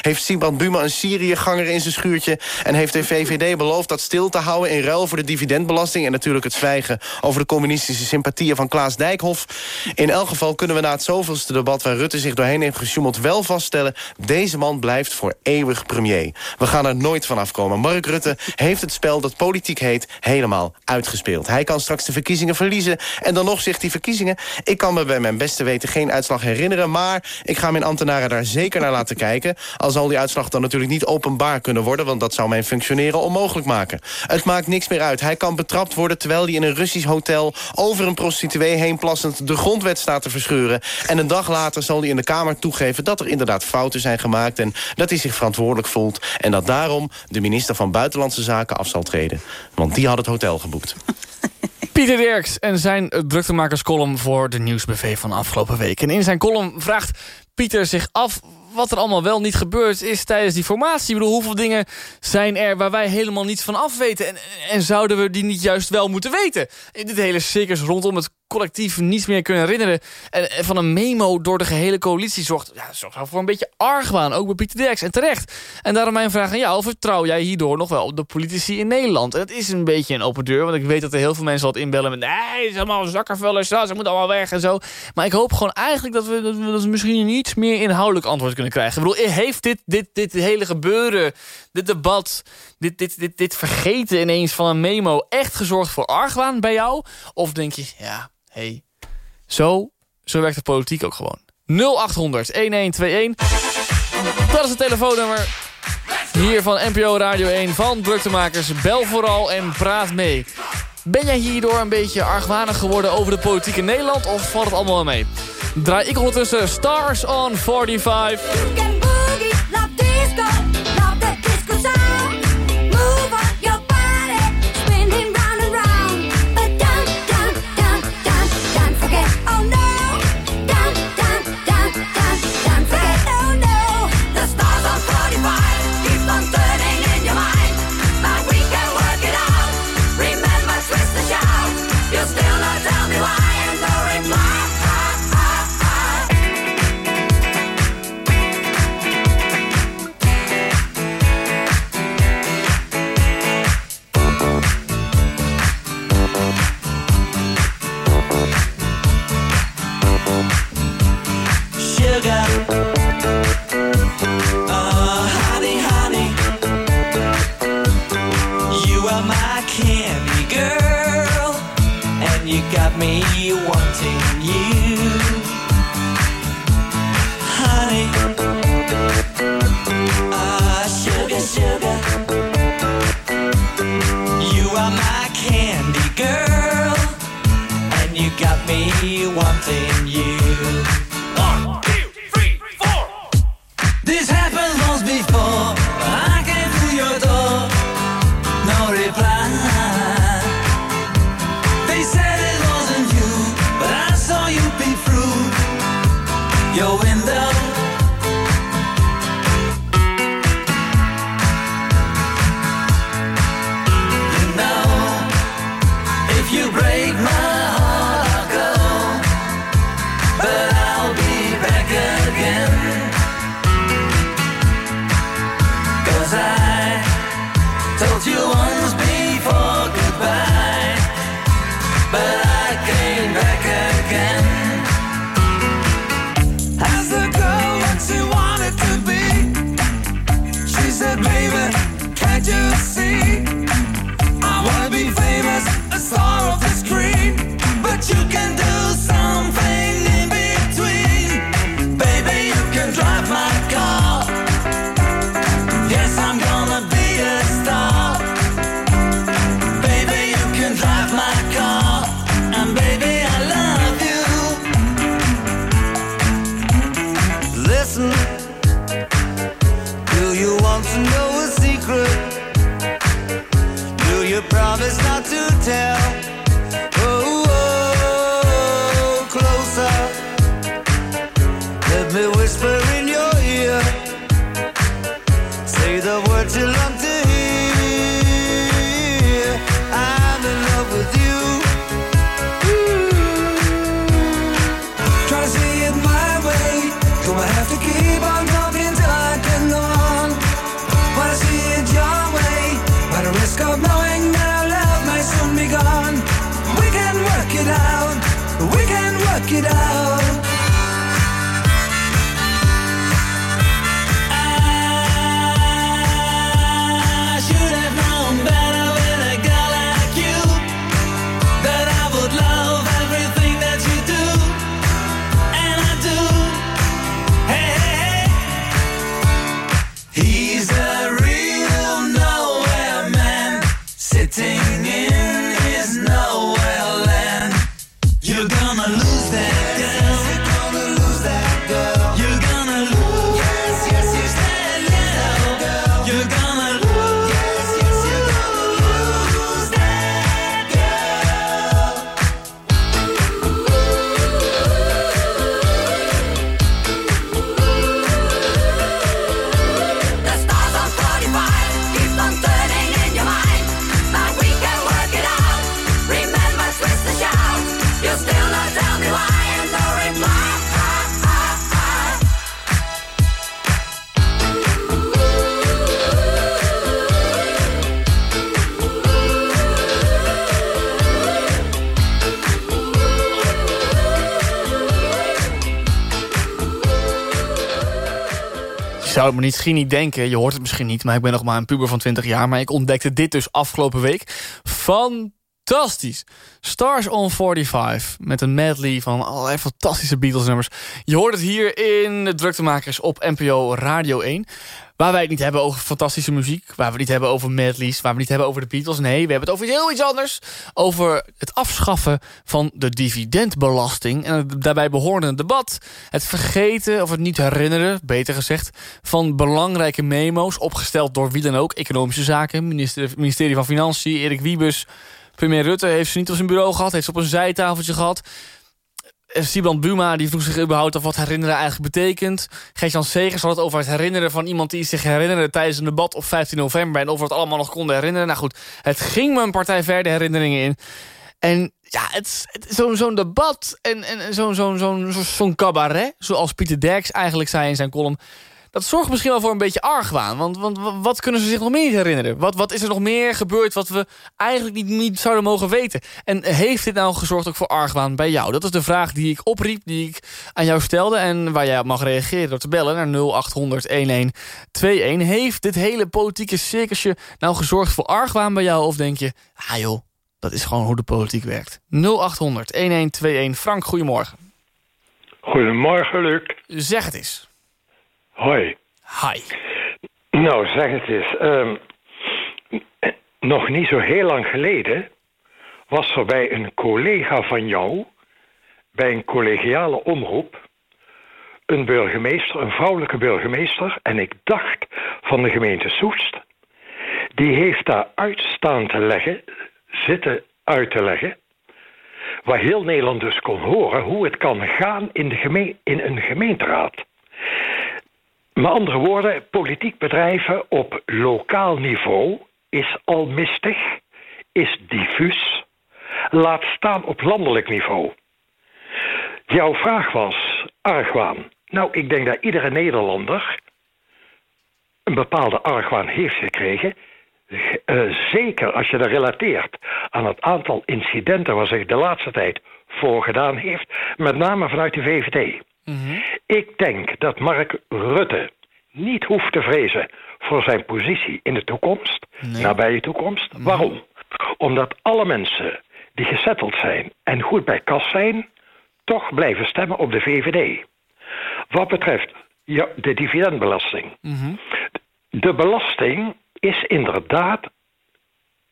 Heeft Sibrand Buma een Syriëganger in zijn schuurtje... en heeft de VVD beloofd dat stil te houden... in ruil voor de dividendbelasting... en natuurlijk het zwijgen over de communistische sympathieën van Klaas Dijkhoff. In elk geval kunnen we na het zoveelste debat... waar Rutte zich doorheen heeft gesjoemeld wel vaststellen... deze man blijft voor eeuwig premier. We gaan er nooit van afkomen. Mark Rutte heeft het spel dat politiek heet helemaal uitgespeeld. Hij kan straks de verkiezingen verliezen. En dan nog zegt die verkiezingen... ik kan me bij mijn beste weten geen uitslag herinneren... maar ik ga mijn ambtenaren daar zeker naar laten kijken al zal die uitslag dan natuurlijk niet openbaar kunnen worden... want dat zou mijn functioneren onmogelijk maken. Het maakt niks meer uit. Hij kan betrapt worden terwijl hij in een Russisch hotel... over een prostituee heen plassend de grondwet staat te verscheuren. En een dag later zal hij in de Kamer toegeven... dat er inderdaad fouten zijn gemaakt en dat hij zich verantwoordelijk voelt... en dat daarom de minister van Buitenlandse Zaken af zal treden. Want die had het hotel geboekt. *laughs* Pieter Derks en zijn druktemakerscolumn voor de Nieuwsbv van afgelopen week. En in zijn column vraagt Pieter zich af wat er allemaal wel niet gebeurd is tijdens die formatie. Ik bedoel, hoeveel dingen zijn er waar wij helemaal niets van af weten? En, en zouden we die niet juist wel moeten weten? In dit hele circus rondom het collectief niets meer kunnen herinneren... en van een memo door de gehele coalitie zorgt, ja, zorgt voor een beetje argwaan. Ook bij Pieter Derks en terecht. En daarom mijn vraag aan jou, vertrouw jij hierdoor nog wel op de politici in Nederland? En het is een beetje een open deur, want ik weet dat er heel veel mensen wat inbellen... met nee, het is allemaal zakkervullers, ze moeten allemaal weg en zo. Maar ik hoop gewoon eigenlijk dat we, dat we, dat misschien iets meer inhoudelijk antwoord kunnen krijgen. Ik bedoel, heeft dit, dit, dit hele gebeuren, dit debat... Dit, dit, dit, dit vergeten ineens van een memo echt gezorgd voor argwaan bij jou? Of denk je, ja, hey, zo, zo werkt de politiek ook gewoon. 0800 1121. Dat is het telefoonnummer hier van NPO Radio 1 van Druktemakers. Bel vooral en praat mee. Ben jij hierdoor een beetje argwanig geworden over de politiek in Nederland of valt het allemaal mee? Draai ik ondertussen Stars on 45. You promised not to tell zou het me misschien niet denken, je hoort het misschien niet... maar ik ben nog maar een puber van 20 jaar... maar ik ontdekte dit dus afgelopen week. Fantastisch! Stars on 45, met een medley van allerlei fantastische Beatles-nummers. Je hoort het hier in de Druktemakers op NPO Radio 1. Waar wij het niet hebben over fantastische muziek. Waar we niet hebben over medleys. Waar we niet hebben over de Beatles. Nee, we hebben het over heel iets anders. Over het afschaffen van de dividendbelasting. En het daarbij behorende debat. Het vergeten of het niet herinneren, beter gezegd... van belangrijke memo's. Opgesteld door wie dan ook. Economische Zaken, minister, ministerie van Financiën, Erik Wiebes... Premier Rutte heeft ze niet op zijn bureau gehad. Heeft ze op een zijtafeltje gehad. Siebrand Buma die vroeg zich überhaupt af wat herinneren eigenlijk betekent. Gert-Jan Segers had het over het herinneren van iemand die zich herinnerde tijdens een debat op 15 november. En of we het allemaal nog konden herinneren. Nou goed, het ging me een partij verder herinneringen in. En ja, zo'n zo'n debat en, en zo'n zo'n zo'n zo'n cabaret, zoals Pieter Derks eigenlijk zei in zijn column dat zorgt misschien wel voor een beetje argwaan. Want, want wat kunnen ze zich nog meer herinneren? Wat, wat is er nog meer gebeurd wat we eigenlijk niet, niet zouden mogen weten? En heeft dit nou gezorgd ook voor argwaan bij jou? Dat is de vraag die ik opriep, die ik aan jou stelde... en waar jij op mag reageren door te bellen naar 0800-1121. Heeft dit hele politieke circusje nou gezorgd voor argwaan bij jou? Of denk je, ah joh, dat is gewoon hoe de politiek werkt. 0800-1121. Frank, goedemorgen. Goedemorgen, Luc. Zeg het eens. Hoi. Hi. Nou, zeg het eens. Um, nog niet zo heel lang geleden was er bij een collega van jou, bij een collegiale omroep, een burgemeester, een vrouwelijke burgemeester, en ik dacht van de gemeente Soest, die heeft daar uitstaan te leggen, zitten uit te leggen, waar heel Nederland dus kon horen hoe het kan gaan in, de in een gemeenteraad. Met andere woorden, politiek bedrijven op lokaal niveau is al mistig, is diffuus, laat staan op landelijk niveau. Jouw vraag was argwaan. Nou, ik denk dat iedere Nederlander een bepaalde argwaan heeft gekregen. Uh, zeker als je dat relateert aan het aantal incidenten waar zich de laatste tijd voor gedaan heeft, met name vanuit de VVD. Mhm. Ik denk dat Mark Rutte niet hoeft te vrezen voor zijn positie in de toekomst, nee. nabije toekomst. Mhm. Waarom? Omdat alle mensen die gezetteld zijn en goed bij kas zijn, toch blijven stemmen op de VVD. Wat betreft ja, de dividendbelasting. Mhm. De belasting is inderdaad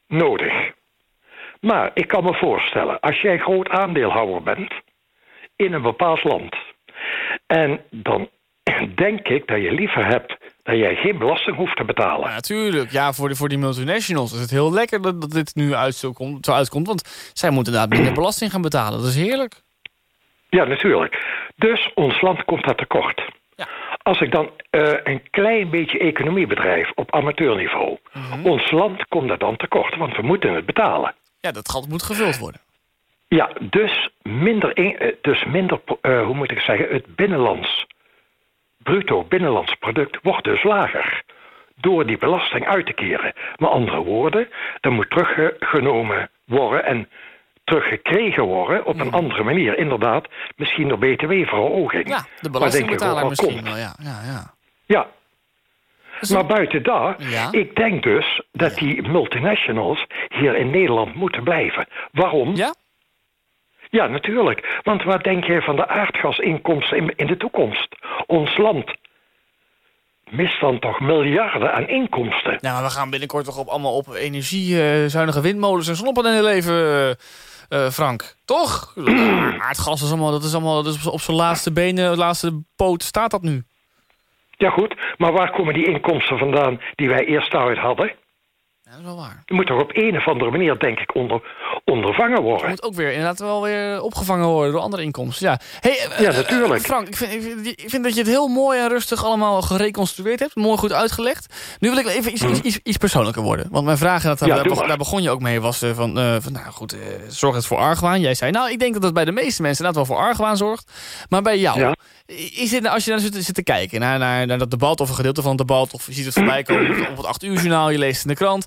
nodig. Maar ik kan me voorstellen, als jij groot aandeelhouder bent in een bepaald land en dan *clears throat* denk ik dat je liever hebt dat jij geen belasting hoeft te betalen. Natuurlijk. Ja, voor, de, voor die multinationals is het heel lekker dat, dat dit nu uit zo, komt, zo uitkomt. Want zij moeten inderdaad minder *clears throat* belasting gaan betalen. Dat is heerlijk. Ja, natuurlijk. Dus ons land komt daar tekort. Ja. Als ik dan uh, een klein beetje economie bedrijf op amateurniveau... Mhm. ons land komt daar dan tekort, want we moeten het betalen. Ja, dat gat moet gevuld worden. Ja, dus minder, eh, dus minder uh, hoe moet ik zeggen, het binnenlands bruto binnenlands product wordt dus lager. Door die belasting uit te keren. Met andere woorden, er moet teruggenomen worden en teruggekregen worden op een hmm. andere manier. Inderdaad, misschien door btw-verhoging. Ja, de belastingbetaler misschien wel, ja. ja, ja. ja. Maar buiten daar, ik denk dus dat die multinationals hier in Nederland moeten blijven. Waarom? Ja? Ja, natuurlijk. Want wat denk jij van de aardgasinkomsten in, in de toekomst? Ons land mist dan toch miljarden aan inkomsten. Nou, we gaan binnenkort toch op, allemaal op energiezuinige windmolens en zonnepanelen leven, uh, Frank. Toch? *clears throat* Aardgas is allemaal, dat is allemaal dat is op zijn laatste benen, laatste poot staat dat nu. Ja goed, maar waar komen die inkomsten vandaan die wij eerst uit hadden? Dat is wel waar. Je moet toch op een of andere manier, denk ik, onder, ondervangen worden. Het moet ook weer inderdaad wel weer opgevangen worden door andere inkomsten. Ja, hey, eh, ja natuurlijk. Uh, Frank, ik vind, ik vind, dat je het heel mooi en rustig allemaal gereconstrueerd hebt. Mooi goed uitgelegd. Nu wil ik even iets, iets, iets, persoonlijker worden. Want mijn vraag, dat, ja, daar, daar, begon je ook mee, was uh, van, van, nou goed, zorgt het voor argwaan? Jij zei, nou, ik denk dat het bij de meeste mensen inderdaad wel voor argwaan zorgt. Maar bij jou, ja. is het, als je naar zit, zit te kijken naar, naar, naar, dat debat of een gedeelte van het debat... of je ziet het voorbij komen op het 8 uur journaal, je leest in de krant...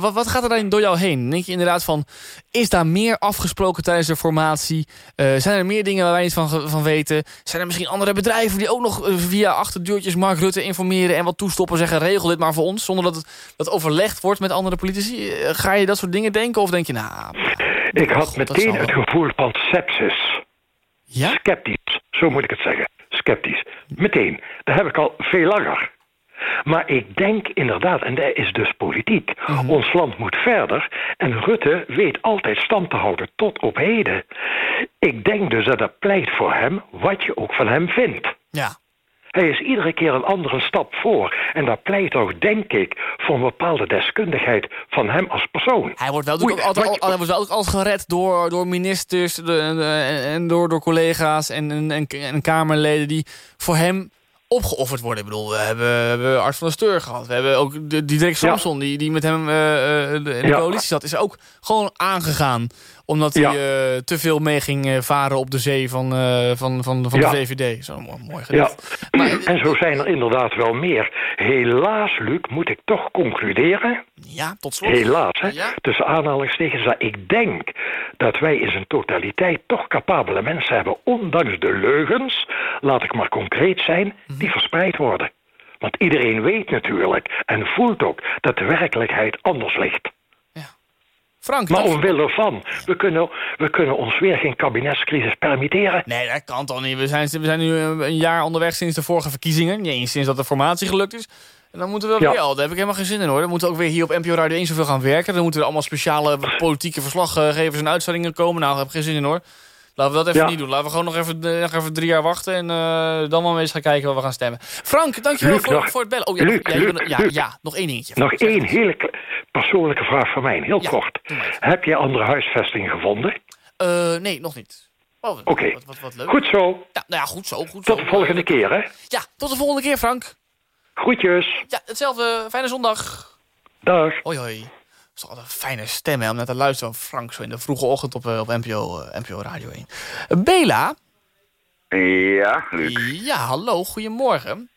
wat, wat gaat er dan door jou heen? Denk je inderdaad van... is daar meer afgesproken tijdens de formatie? Uh, zijn er meer dingen waar wij niet van, van weten? Zijn er misschien andere bedrijven die ook nog via achterdeurtjes Mark Rutte informeren... en wat toestoppen zeggen, regel dit maar voor ons... zonder dat het dat overlegd wordt met andere politici? Ga je dat soort dingen denken of denk je, nou... Ik had God, meteen het gevoel van sepsis. Ja? Sceptisch, zo moet ik het zeggen. sceptisch. Meteen. Dat heb ik al veel langer. Maar ik denk inderdaad, en dat is dus politiek. Mhm. Ons land moet verder. En Rutte weet altijd stand te houden tot op heden. Ik denk dus dat dat pleit voor hem, wat je ook van hem vindt. Ja. Hij is iedere keer een andere stap voor. En dat pleit ook, denk ik, voor een bepaalde deskundigheid van hem als persoon. Hij wordt wel, ook altijd, al- hij wordt wel ook altijd gered door, door ministers de, de- en door, door collega's en, en, en, en Kamerleden die voor hem opgeofferd worden. Ik bedoel, we hebben, we hebben Art van der Steur gehad. We hebben ook de, die Dirk Samson, die, die met hem eh, eh, in de Ja. coalitie zat, is ook gewoon aangegaan. Omdat hij eh, te veel mee ging eh, varen op de zee van, eh, van, van, van Ja. de VVD. Zo mooi, mooi Ja, en zo zijn er inderdaad wel meer. Helaas, Luc, moet ik toch concluderen. Ja, tot slot. Helaas, hè? Ja. Tussen aanhalingstekens, dat ik denk dat wij in zijn totaliteit toch capabele mensen hebben, ondanks de leugens, laat ik maar concreet zijn, die verspreid worden. Want iedereen weet natuurlijk en voelt ook dat de werkelijkheid anders ligt. Frank, maar dank- omwille van, we kunnen, we kunnen ons weer geen kabinetscrisis permitteren. Nee, dat kan toch niet. We zijn, we zijn nu een een jaar onderweg sinds de vorige verkiezingen. Niet eens sinds dat de formatie gelukt is. En dan moeten we Ja. weer, al. daar heb ik helemaal geen zin in hoor. Dan moeten we ook weer hier op NPO Radio 1 zoveel gaan werken. Dan moeten er allemaal speciale politieke verslaggevers en uitzendingen komen. Nou, daar heb ik geen zin in hoor. Laten we dat even Ja. niet doen. Laten we gewoon nog even, eh, nog even drie jaar wachten. En eh, dan wel eens gaan kijken waar we gaan stemmen. Frank, dankjewel Luc, voor, nog- voor het bellen. Oh ja, Luc, nog, ja, je Luc, ja, nog één dingetje. Nog één hele persoonlijke vraag van mij, heel kort. Heb jij andere huisvesting gevonden? Eh, nee, nog niet. Oh, Oké. wat, wat, wat leuk. Goed zo. Ja, nou ja, goed zo. Goed Tot zo. de volgende keer, hè? Ja, tot de volgende keer, Frank. Groetjes. Ja, hetzelfde. Fijne zondag. Dag. Hoi, hoi. Is altijd een fijne stem, hè, om naar te luisteren van Frank... zo in de vroege ochtend op, eh, op NPO, eh, NPO Radio 1. Eh, Bela? Ja, Luc. Ja, hallo, goedemorgen.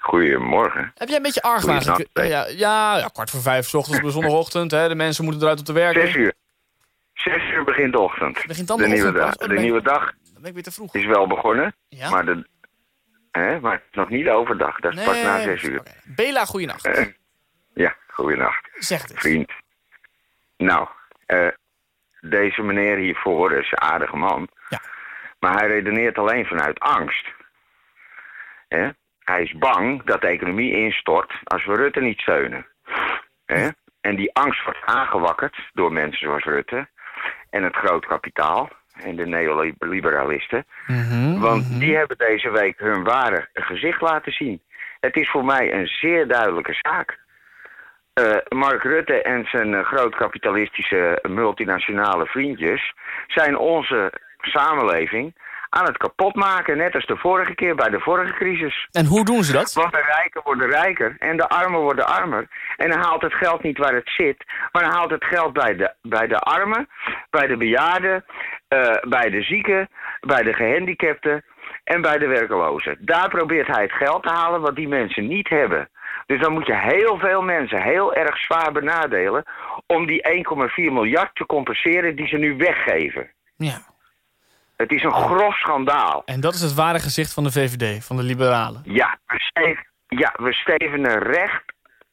Goedemorgen. Heb jij een beetje argwaan? Ja, ja, ja, kwart voor vijf 's ochtends op de zondagochtend. Hè, de mensen moeten eruit om te werken. Zes uur. Zes uur begint de ochtend. Begint dan de, de nieuwe dag? Oh, de nieuwe ik- dag ben ik weer te vroeg. is wel begonnen, Ja? maar, de, hè, maar het is nog niet overdag. Dat is Nee, pas na zes uur. Bela, goeienacht. Ja, goeienacht. Zeg het eens. Vriend. Nou, eh, deze meneer hiervoor is een aardige man. Maar hij redeneert alleen vanuit angst. Hè? Hij is bang dat de economie instort als we Rutte niet steunen. Hè? En die angst wordt aangewakkerd door mensen zoals Rutte en het groot kapitaal en de neoliberalisten. Want die hebben deze week hun ware gezicht laten zien. Het is voor mij een zeer duidelijke zaak. Eh, Mark Rutte en zijn eh, grootkapitalistische multinationale vriendjes zijn onze samenleving aan het kapotmaken, net als de vorige keer bij de vorige crisis. En hoe doen ze dat? Want de rijken worden rijker en de armen worden armer. En dan haalt het geld niet waar het zit, maar dan haalt het geld bij de, bij de armen, bij de bejaarden, eh, bij de zieken, bij de gehandicapten en bij de werkelozen. Daar probeert hij het geld te halen wat die mensen niet hebben. Dus dan moet je heel veel mensen heel erg zwaar benadelen om die 1,4 miljard te compenseren die ze nu weggeven. Ja. Het is een grof schandaal. En dat is het ware gezicht van de VVD, van de liberalen. Ja, we, steven, ja, we stevenen recht,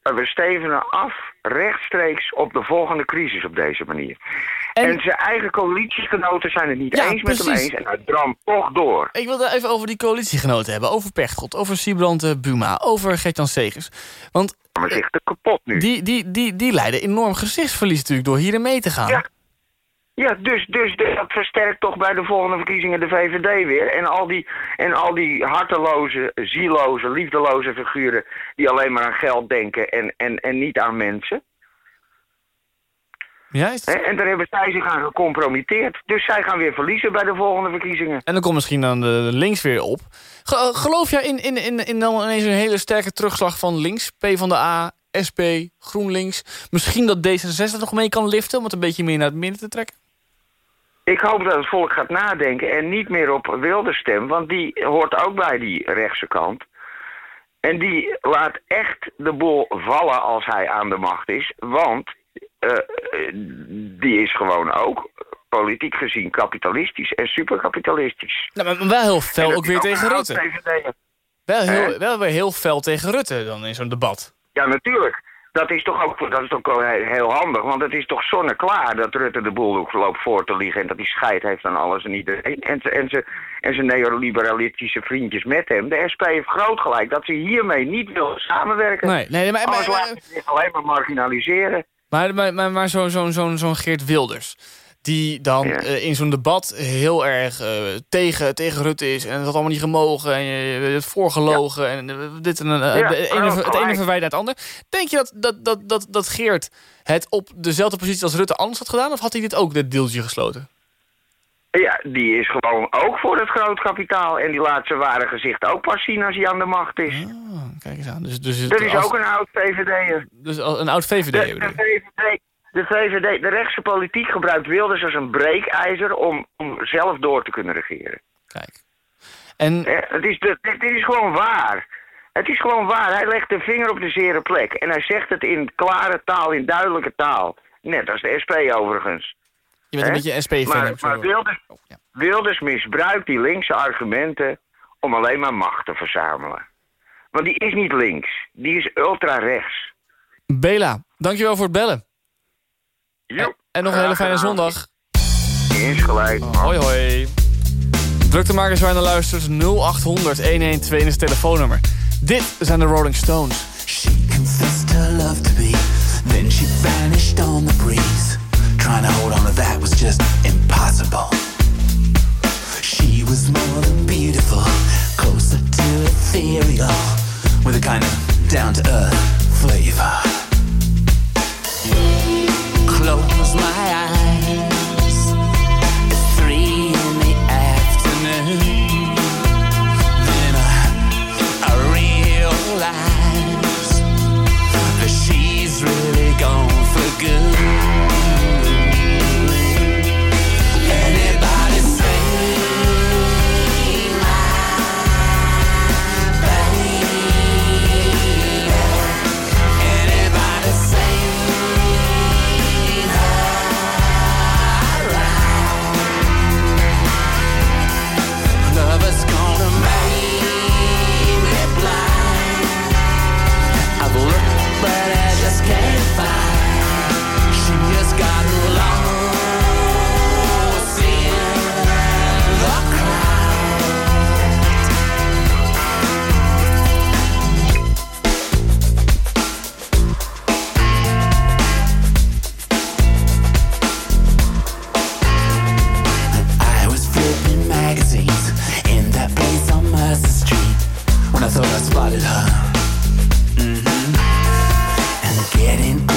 we stevenen af rechtstreeks op de volgende crisis op deze manier. En, zijn eigen coalitiegenoten zijn het niet Ja, eens met hem eens en hij dramt toch door. Ik wil het even over die coalitiegenoten hebben. Over Pechtold, over Siebrand eh, Buma, over Gert-Jan Segers. Want maar zich te kapot nu. Die, die, die, die leiden enorm gezichtsverlies natuurlijk door hierin mee te gaan. Ja. Ja, dus, dus dat versterkt toch bij de volgende verkiezingen de VVD weer. En al die, en al die harteloze, zieloze, liefdeloze figuren... die alleen maar aan geld denken en, en, en niet aan mensen. Juist. En daar hebben zij zich aan gecompromitteerd. Dus zij gaan weer verliezen bij de volgende verkiezingen. En dan komt misschien dan de links weer op. Ge- geloof jij in, in, in, in dan ineens een hele sterke terugslag van links? P van de A, SP, GroenLinks. Misschien dat D66 nog mee kan liften om het een beetje meer naar het midden te trekken? Ik hoop dat het volk gaat nadenken en niet meer op wilde stem, want die hoort ook bij die rechtse kant. En die laat echt de boel vallen als hij aan de macht is, want eh, die is gewoon ook politiek gezien kapitalistisch en superkapitalistisch. Nou, maar wel heel fel ook weer ook tegen Rutte. Wel heel, wel weer heel fel tegen Rutte dan in zo'n debat. Ja, natuurlijk. Dat is toch ook dat is toch ook heel handig, want het is toch zonneklaar dat Rutte de boel loopt voor te liegen en dat hij scheid heeft aan alles en iedereen. En, en, ze, en zijn neoliberalistische vriendjes met hem. De SP heeft groot gelijk dat ze hiermee niet wil samenwerken. Nee, nee, maar, Alles laten ze zich alleen maar marginaliseren. Maar, maar, maar, maar zo'n zo, zo, zo Geert Wilders die dan eh, in zo'n debat heel erg uh, tegen, tegen Rutte is... en dat had allemaal niet gemogen en je het voorgelogen... en eh, dit en ja, het, ene, het ene verwijt uit het ander. Denk je dat, dat, dat, dat, dat Geert het op dezelfde positie als Rutte anders had gedaan... of had hij dit ook, dit deeltje gesloten? Ja, die is gewoon ook voor het groot kapitaal. En die laat zijn ware gezicht ook pas zien als hij aan de macht is. Ah, kijk eens aan. Dus, dus dat is ook een oud VVD'er. Dus een oud VVD'er? De, de, VVD, de VVD, de rechtse politiek gebruikt Wilders als een breekijzer om, om zelf door te kunnen regeren. Kijk. En... het is de, dit, is gewoon waar. Het is gewoon waar. Hij legt de vinger op de zere plek. En hij zegt het in klare taal, in duidelijke taal. Net als de SP overigens. Je bent een beetje SP-fan. Maar, maar Wilders, oh, ja. Wilders misbruikt die linkse argumenten om alleen maar macht te verzamelen. Want die is niet links. Die is ultra-rechts. Bela, dankjewel voor het bellen. Jo. En nog een hele fijne zondag. Eens gelijk. Oh, hoi hoi. Druktemakers waar naar luistert 0800 1121 is het telefoonnummer. Dit zijn de Rolling Stones. She confessed her love to me. Then she vanished on the breeze. Trying to hold on to that was just impossible. She was more than beautiful. Closer to ethereal. With a kind of down-to-earth flavor. Close my eyes. love mm-hmm. and getting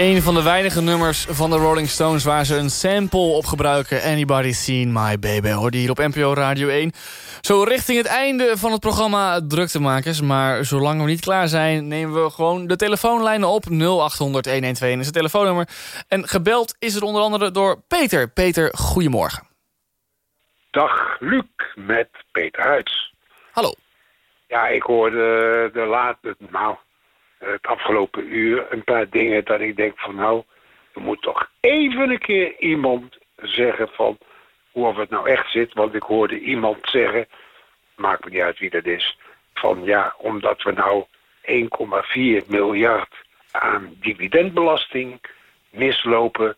Een van de weinige nummers van de Rolling Stones... waar ze een sample op gebruiken. Anybody Seen My Baby hoorde hier op NPO Radio 1. Zo richting het einde van het programma Druktemakers. Maar zolang we niet klaar zijn... nemen we gewoon de telefoonlijnen op. 0800-1121 is het telefoonnummer. En gebeld is het onder andere door Peter. Peter, goedemorgen. Dag Luc, met Peter Huids. Hallo. Ja, ik hoorde de laatste... Nou, het afgelopen uur een paar dingen dat ik denk van nou, er moet toch even een keer iemand zeggen van hoe of het nou echt zit. Want ik hoorde iemand zeggen, maakt me niet uit wie dat is, van ja, omdat we nou 1,4 miljard aan dividendbelasting mislopen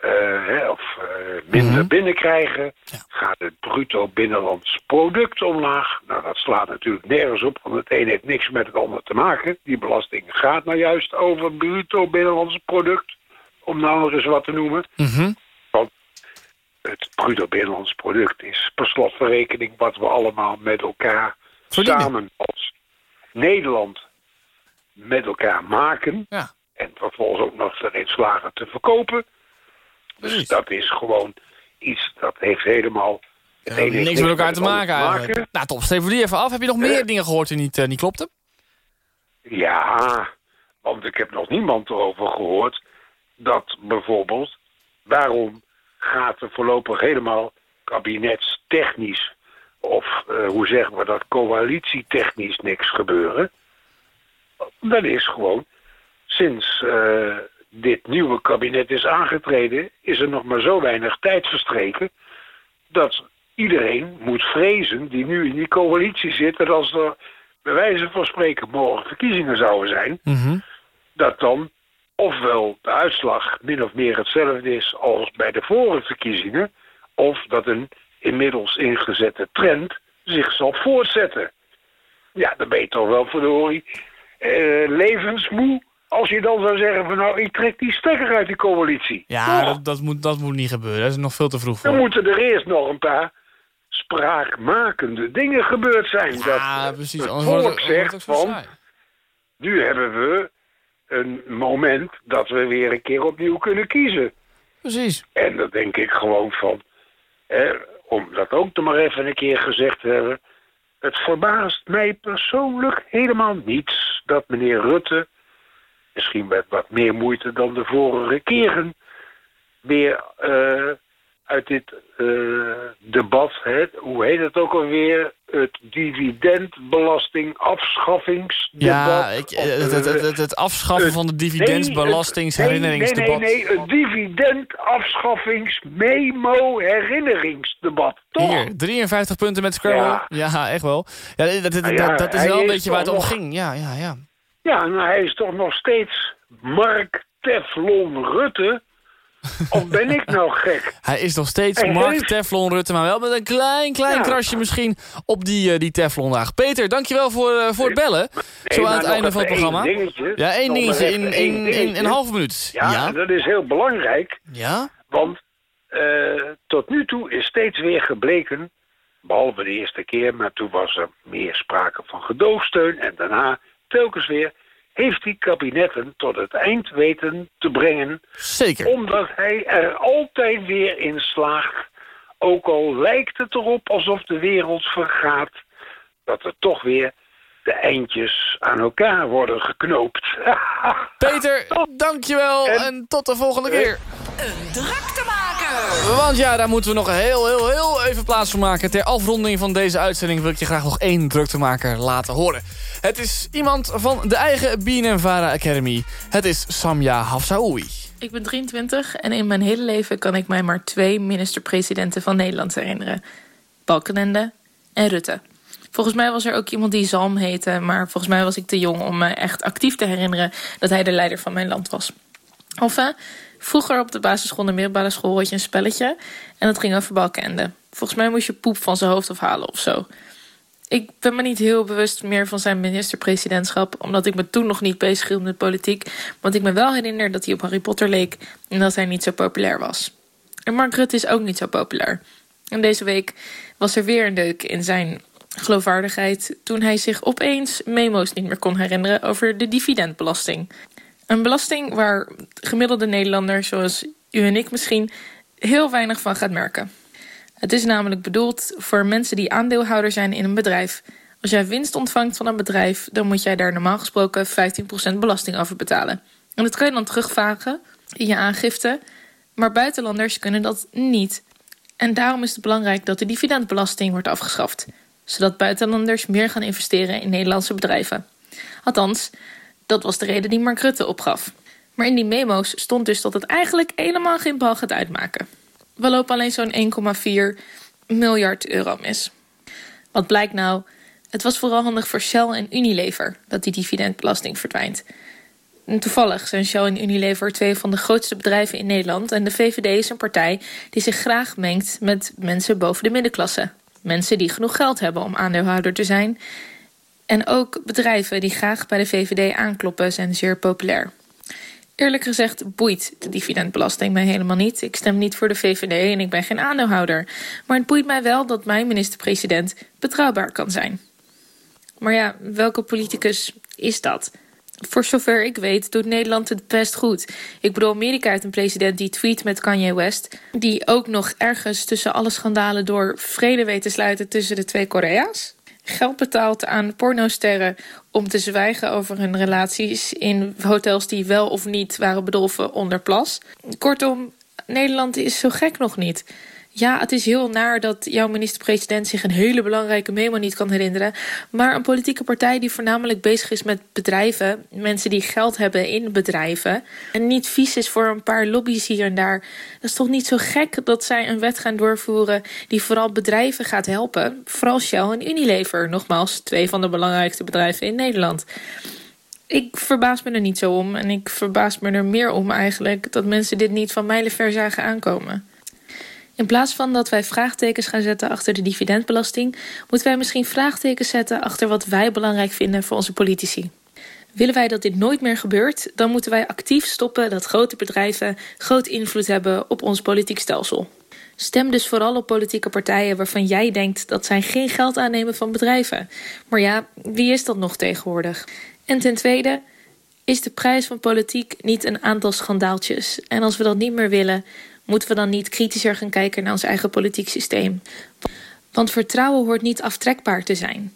hè, of uh, minder mm binnenkrijgen, gaat het bruto binnenlands product omlaag. Nou, dat slaat natuurlijk nergens op, want het een heeft niks met het ander te maken. Die belasting gaat nou juist over bruto binnenlands product, om nou nog eens wat te noemen. Mm Want het bruto binnenlands product is per slotverrekening wat we allemaal met elkaar samen als Nederland met elkaar maken. Ja. En vervolgens ook nog erin slagen te verkopen. Dus dat is gewoon iets dat heeft helemaal... Ja, niks met elkaar te maken eigenlijk. Nou top, steven die even af. Heb je nog meer dingen gehoord die niet, uh, niet klopten? Ja, want ik heb nog niemand erover gehoord dat bijvoorbeeld... waarom gaat er voorlopig helemaal kabinetstechnisch... of uh, hoe zeggen we dat, coalitietechnisch niks gebeuren. Dat is gewoon sinds dit nieuwe kabinet is aangetreden... is er nog maar zo weinig tijd verstreken... dat iedereen moet vrezen die nu in die coalitie zit... dat als er bij wijze van spreken morgen verkiezingen zouden zijn... dat dan ofwel de uitslag min of meer hetzelfde is als bij de vorige verkiezingen... of dat een inmiddels ingezette trend zich zal voortzetten. Ja, dan ben je toch wel verdorie uh, levensmoe als je dan zou zeggen van nou, ik trek die stekker uit die coalitie. Ja, dat, dat, moet, dat moet niet gebeuren. Dat is nog veel te vroeg voor. Dan moeten er eerst nog een paar spraakmakende dingen gebeurd zijn. Ja, dat precies. Het volk zegt van, nu hebben we een moment dat we weer een keer opnieuw kunnen kiezen. Precies. En dan denk ik gewoon van, hè, om dat ook te maar even een keer gezegd te hebben... het verbaast mij persoonlijk helemaal niets dat meneer Rutte misschien met wat meer moeite dan de vorige keren, weer uh, uit dit uh, debat, hè, hoe heet het ook alweer, het dividendbelastingafschaffingsdebat. Ja, ik, het, het, het, het, afschaffen het, van de dividendbelastingsherinneringsdebat. Nee, nee, nee, het dividendafschaffingsmemo-herinneringsdebat. Hier, 53 punten met Scrabble. Ja, ja echt wel. Ja, dat, dat, ja, dat is wel een beetje waar het om ging. Ja, ja, ja. Ja, nou, hij is toch nog steeds Mark Teflon Rutte. Of ben ik nou gek? *laughs* Hij is nog steeds hij Mark heeft... Teflon Rutte, maar wel met een klein, klein ja. krasje misschien op die, uh, die Teflonlaag. Peter, dankjewel voor, uh, voor het bellen. Nee, Zo aan het einde van het programma. Dingetje, ja, één dingetje in, in, in, een halve minuut. Ja, ja, dat is heel belangrijk. Ja? Want uh, tot nu toe is steeds weer gebleken... behalve de eerste keer, maar toen was er meer sprake van gedoogsteun... en daarna telkens weer heeft die kabinetten tot het eind weten te brengen. Zeker. Omdat hij er altijd weer in slaagt, ook al lijkt het erop alsof de wereld vergaat, dat er toch weer de eindjes aan elkaar worden geknoopt. *laughs* Peter, dankjewel en, en tot de volgende keer. Een druk te maken. Want ja, daar moeten we nog heel, heel, heel even plaats voor maken. Ter afronding van deze uitzending wil ik je graag nog één druktemaker laten horen. Het is iemand van de eigen BNNVARA Academy. Het is Samia Hafsaoui. Ik ben 23 en in mijn hele leven kan ik mij maar twee minister-presidenten van Nederland herinneren. Balkenende en Rutte. Volgens mij was er ook iemand die Zalm heette... maar volgens mij was ik te jong om me echt actief te herinneren... dat hij de leider van mijn land was. Uh, vroeger op de basisschool en middelbare school had je een spelletje... en dat ging over Balkenende. Volgens mij moest je poep van zijn hoofd afhalen of zo. Ik ben me niet heel bewust meer van zijn minister-presidentschap... omdat ik me toen nog niet bezig hield met politiek... want ik me wel herinner dat hij op Harry Potter leek... en dat hij niet zo populair was. En Mark Rutte is ook niet zo populair. En deze week was er weer een deuk in zijn geloofwaardigheid... toen hij zich opeens memo's niet meer kon herinneren over de dividendbelasting. Een belasting waar gemiddelde Nederlander, zoals u en ik misschien, heel weinig van gaat merken. Het is namelijk bedoeld voor mensen die aandeelhouder zijn in een bedrijf. Als jij winst ontvangt van een bedrijf, dan moet jij daar normaal gesproken 15% belasting over betalen. En dat kan je dan terugvragen in je aangifte, maar buitenlanders kunnen dat niet. En daarom is het belangrijk dat de dividendbelasting wordt afgeschaft, zodat buitenlanders meer gaan investeren in Nederlandse bedrijven. Althans, dat was de reden die Mark Rutte opgaf. Maar in die memo's stond dus dat het eigenlijk helemaal geen bal gaat uitmaken. We lopen alleen zo'n 1,4 miljard euro mis. Wat blijkt nou? Het was vooral handig voor Shell en Unilever dat die dividendbelasting verdwijnt. Toevallig zijn Shell en Unilever twee van de grootste bedrijven in Nederland... en de VVD is een partij die zich graag mengt met mensen boven de middenklasse. Mensen die genoeg geld hebben om aandeelhouder te zijn... En ook bedrijven die graag bij de VVD aankloppen zijn zeer populair. Eerlijk gezegd boeit de dividendbelasting mij helemaal niet. Ik stem niet voor de VVD en ik ben geen aandeelhouder. Maar het boeit mij wel dat mijn minister-president betrouwbaar kan zijn. Maar ja, welke politicus is dat? Voor zover ik weet doet Nederland het best goed. Ik bedoel, Amerika heeft een president die tweet met Kanye West... die ook nog ergens tussen alle schandalen door vrede weet te sluiten tussen de twee Korea's geld betaald aan pornosterren om te zwijgen over hun relaties in hotels die wel of niet waren bedolven onder plas. Kortom, Nederland is zo gek nog niet. Ja, het is heel naar dat jouw minister-president zich een hele belangrijke memo niet kan herinneren. Maar een politieke partij die voornamelijk bezig is met bedrijven, mensen die geld hebben in bedrijven, en niet vies is voor een paar lobby's hier en daar. Dat is toch niet zo gek dat zij een wet gaan doorvoeren die vooral bedrijven gaat helpen. Vooral Shell en Unilever, nogmaals, twee van de belangrijkste bedrijven in Nederland. Ik verbaas me er niet zo om. En ik verbaas me er meer om eigenlijk dat mensen dit niet van mijlenver zagen aankomen. In plaats van dat wij vraagtekens gaan zetten achter de dividendbelasting, moeten wij misschien vraagtekens zetten achter wat wij belangrijk vinden voor onze politici. Willen wij dat dit nooit meer gebeurt, dan moeten wij actief stoppen dat grote bedrijven groot invloed hebben op ons politiek stelsel. Stem dus vooral op politieke partijen waarvan jij denkt dat zij geen geld aannemen van bedrijven. Maar ja, wie is dat nog tegenwoordig? En ten tweede, is de prijs van politiek niet een aantal schandaaltjes? En als we dat niet meer willen, Moeten we dan niet kritischer gaan kijken naar ons eigen politiek systeem? Want vertrouwen hoort niet aftrekbaar te zijn.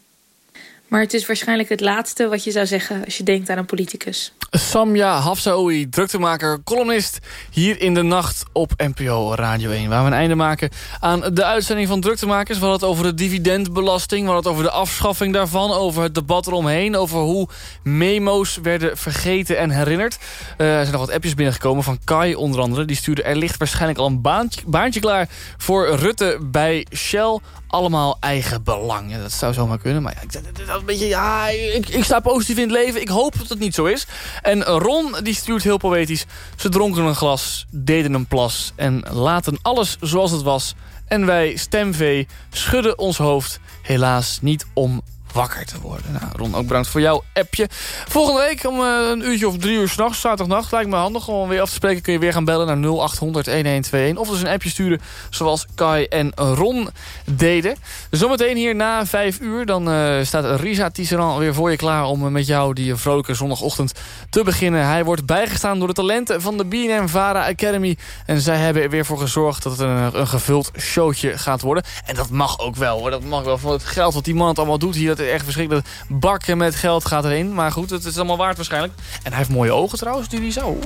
Maar het is waarschijnlijk het laatste wat je zou zeggen als je denkt aan een politicus. Samja Hafsaoui, druktemaker, columnist... hier in de nacht op NPO Radio 1. Waar we een einde maken aan de uitzending van Druktemakers. We hadden het over de dividendbelasting. We hadden het over de afschaffing daarvan. Over het debat eromheen. Over hoe memo's werden vergeten en herinnerd. Uh, er zijn nog wat appjes binnengekomen van Kai onder andere. Die stuurde er ligt waarschijnlijk al een baantje klaar... voor Rutte bij Shell allemaal eigen belang. Dat zou zomaar kunnen, maar ja, ik, dat een beetje, ja, ik, ik sta positief in het leven. Ik hoop dat het niet zo is. En Ron die stuurt heel poëtisch. Ze dronken een glas, deden een plas en laten alles zoals het was. En wij, stemvee, schudden ons hoofd helaas niet om wakker te worden. Nou, Ron, ook bedankt voor jouw appje. Volgende week om uh, een uurtje of drie uur s'nachts, zaterdagnacht... lijkt me handig om weer af te spreken. Kun je weer gaan bellen naar 0800-1121. Of dus een appje sturen zoals Kai en Ron deden. Zometeen hier na vijf uur... dan uh, staat Risa Tisserand weer voor je klaar... om met jou die vrolijke zondagochtend te beginnen. Hij wordt bijgestaan door de talenten van de BNM Vara Academy. En zij hebben er weer voor gezorgd dat het een, een gevuld showtje gaat worden. En dat mag ook wel, hoor. Dat mag wel voor het geld wat die man het allemaal doet hier... echt verschrikkelijk. Bakken met geld gaat erin. Maar goed, het is allemaal waard waarschijnlijk. En hij heeft mooie ogen trouwens, die zo.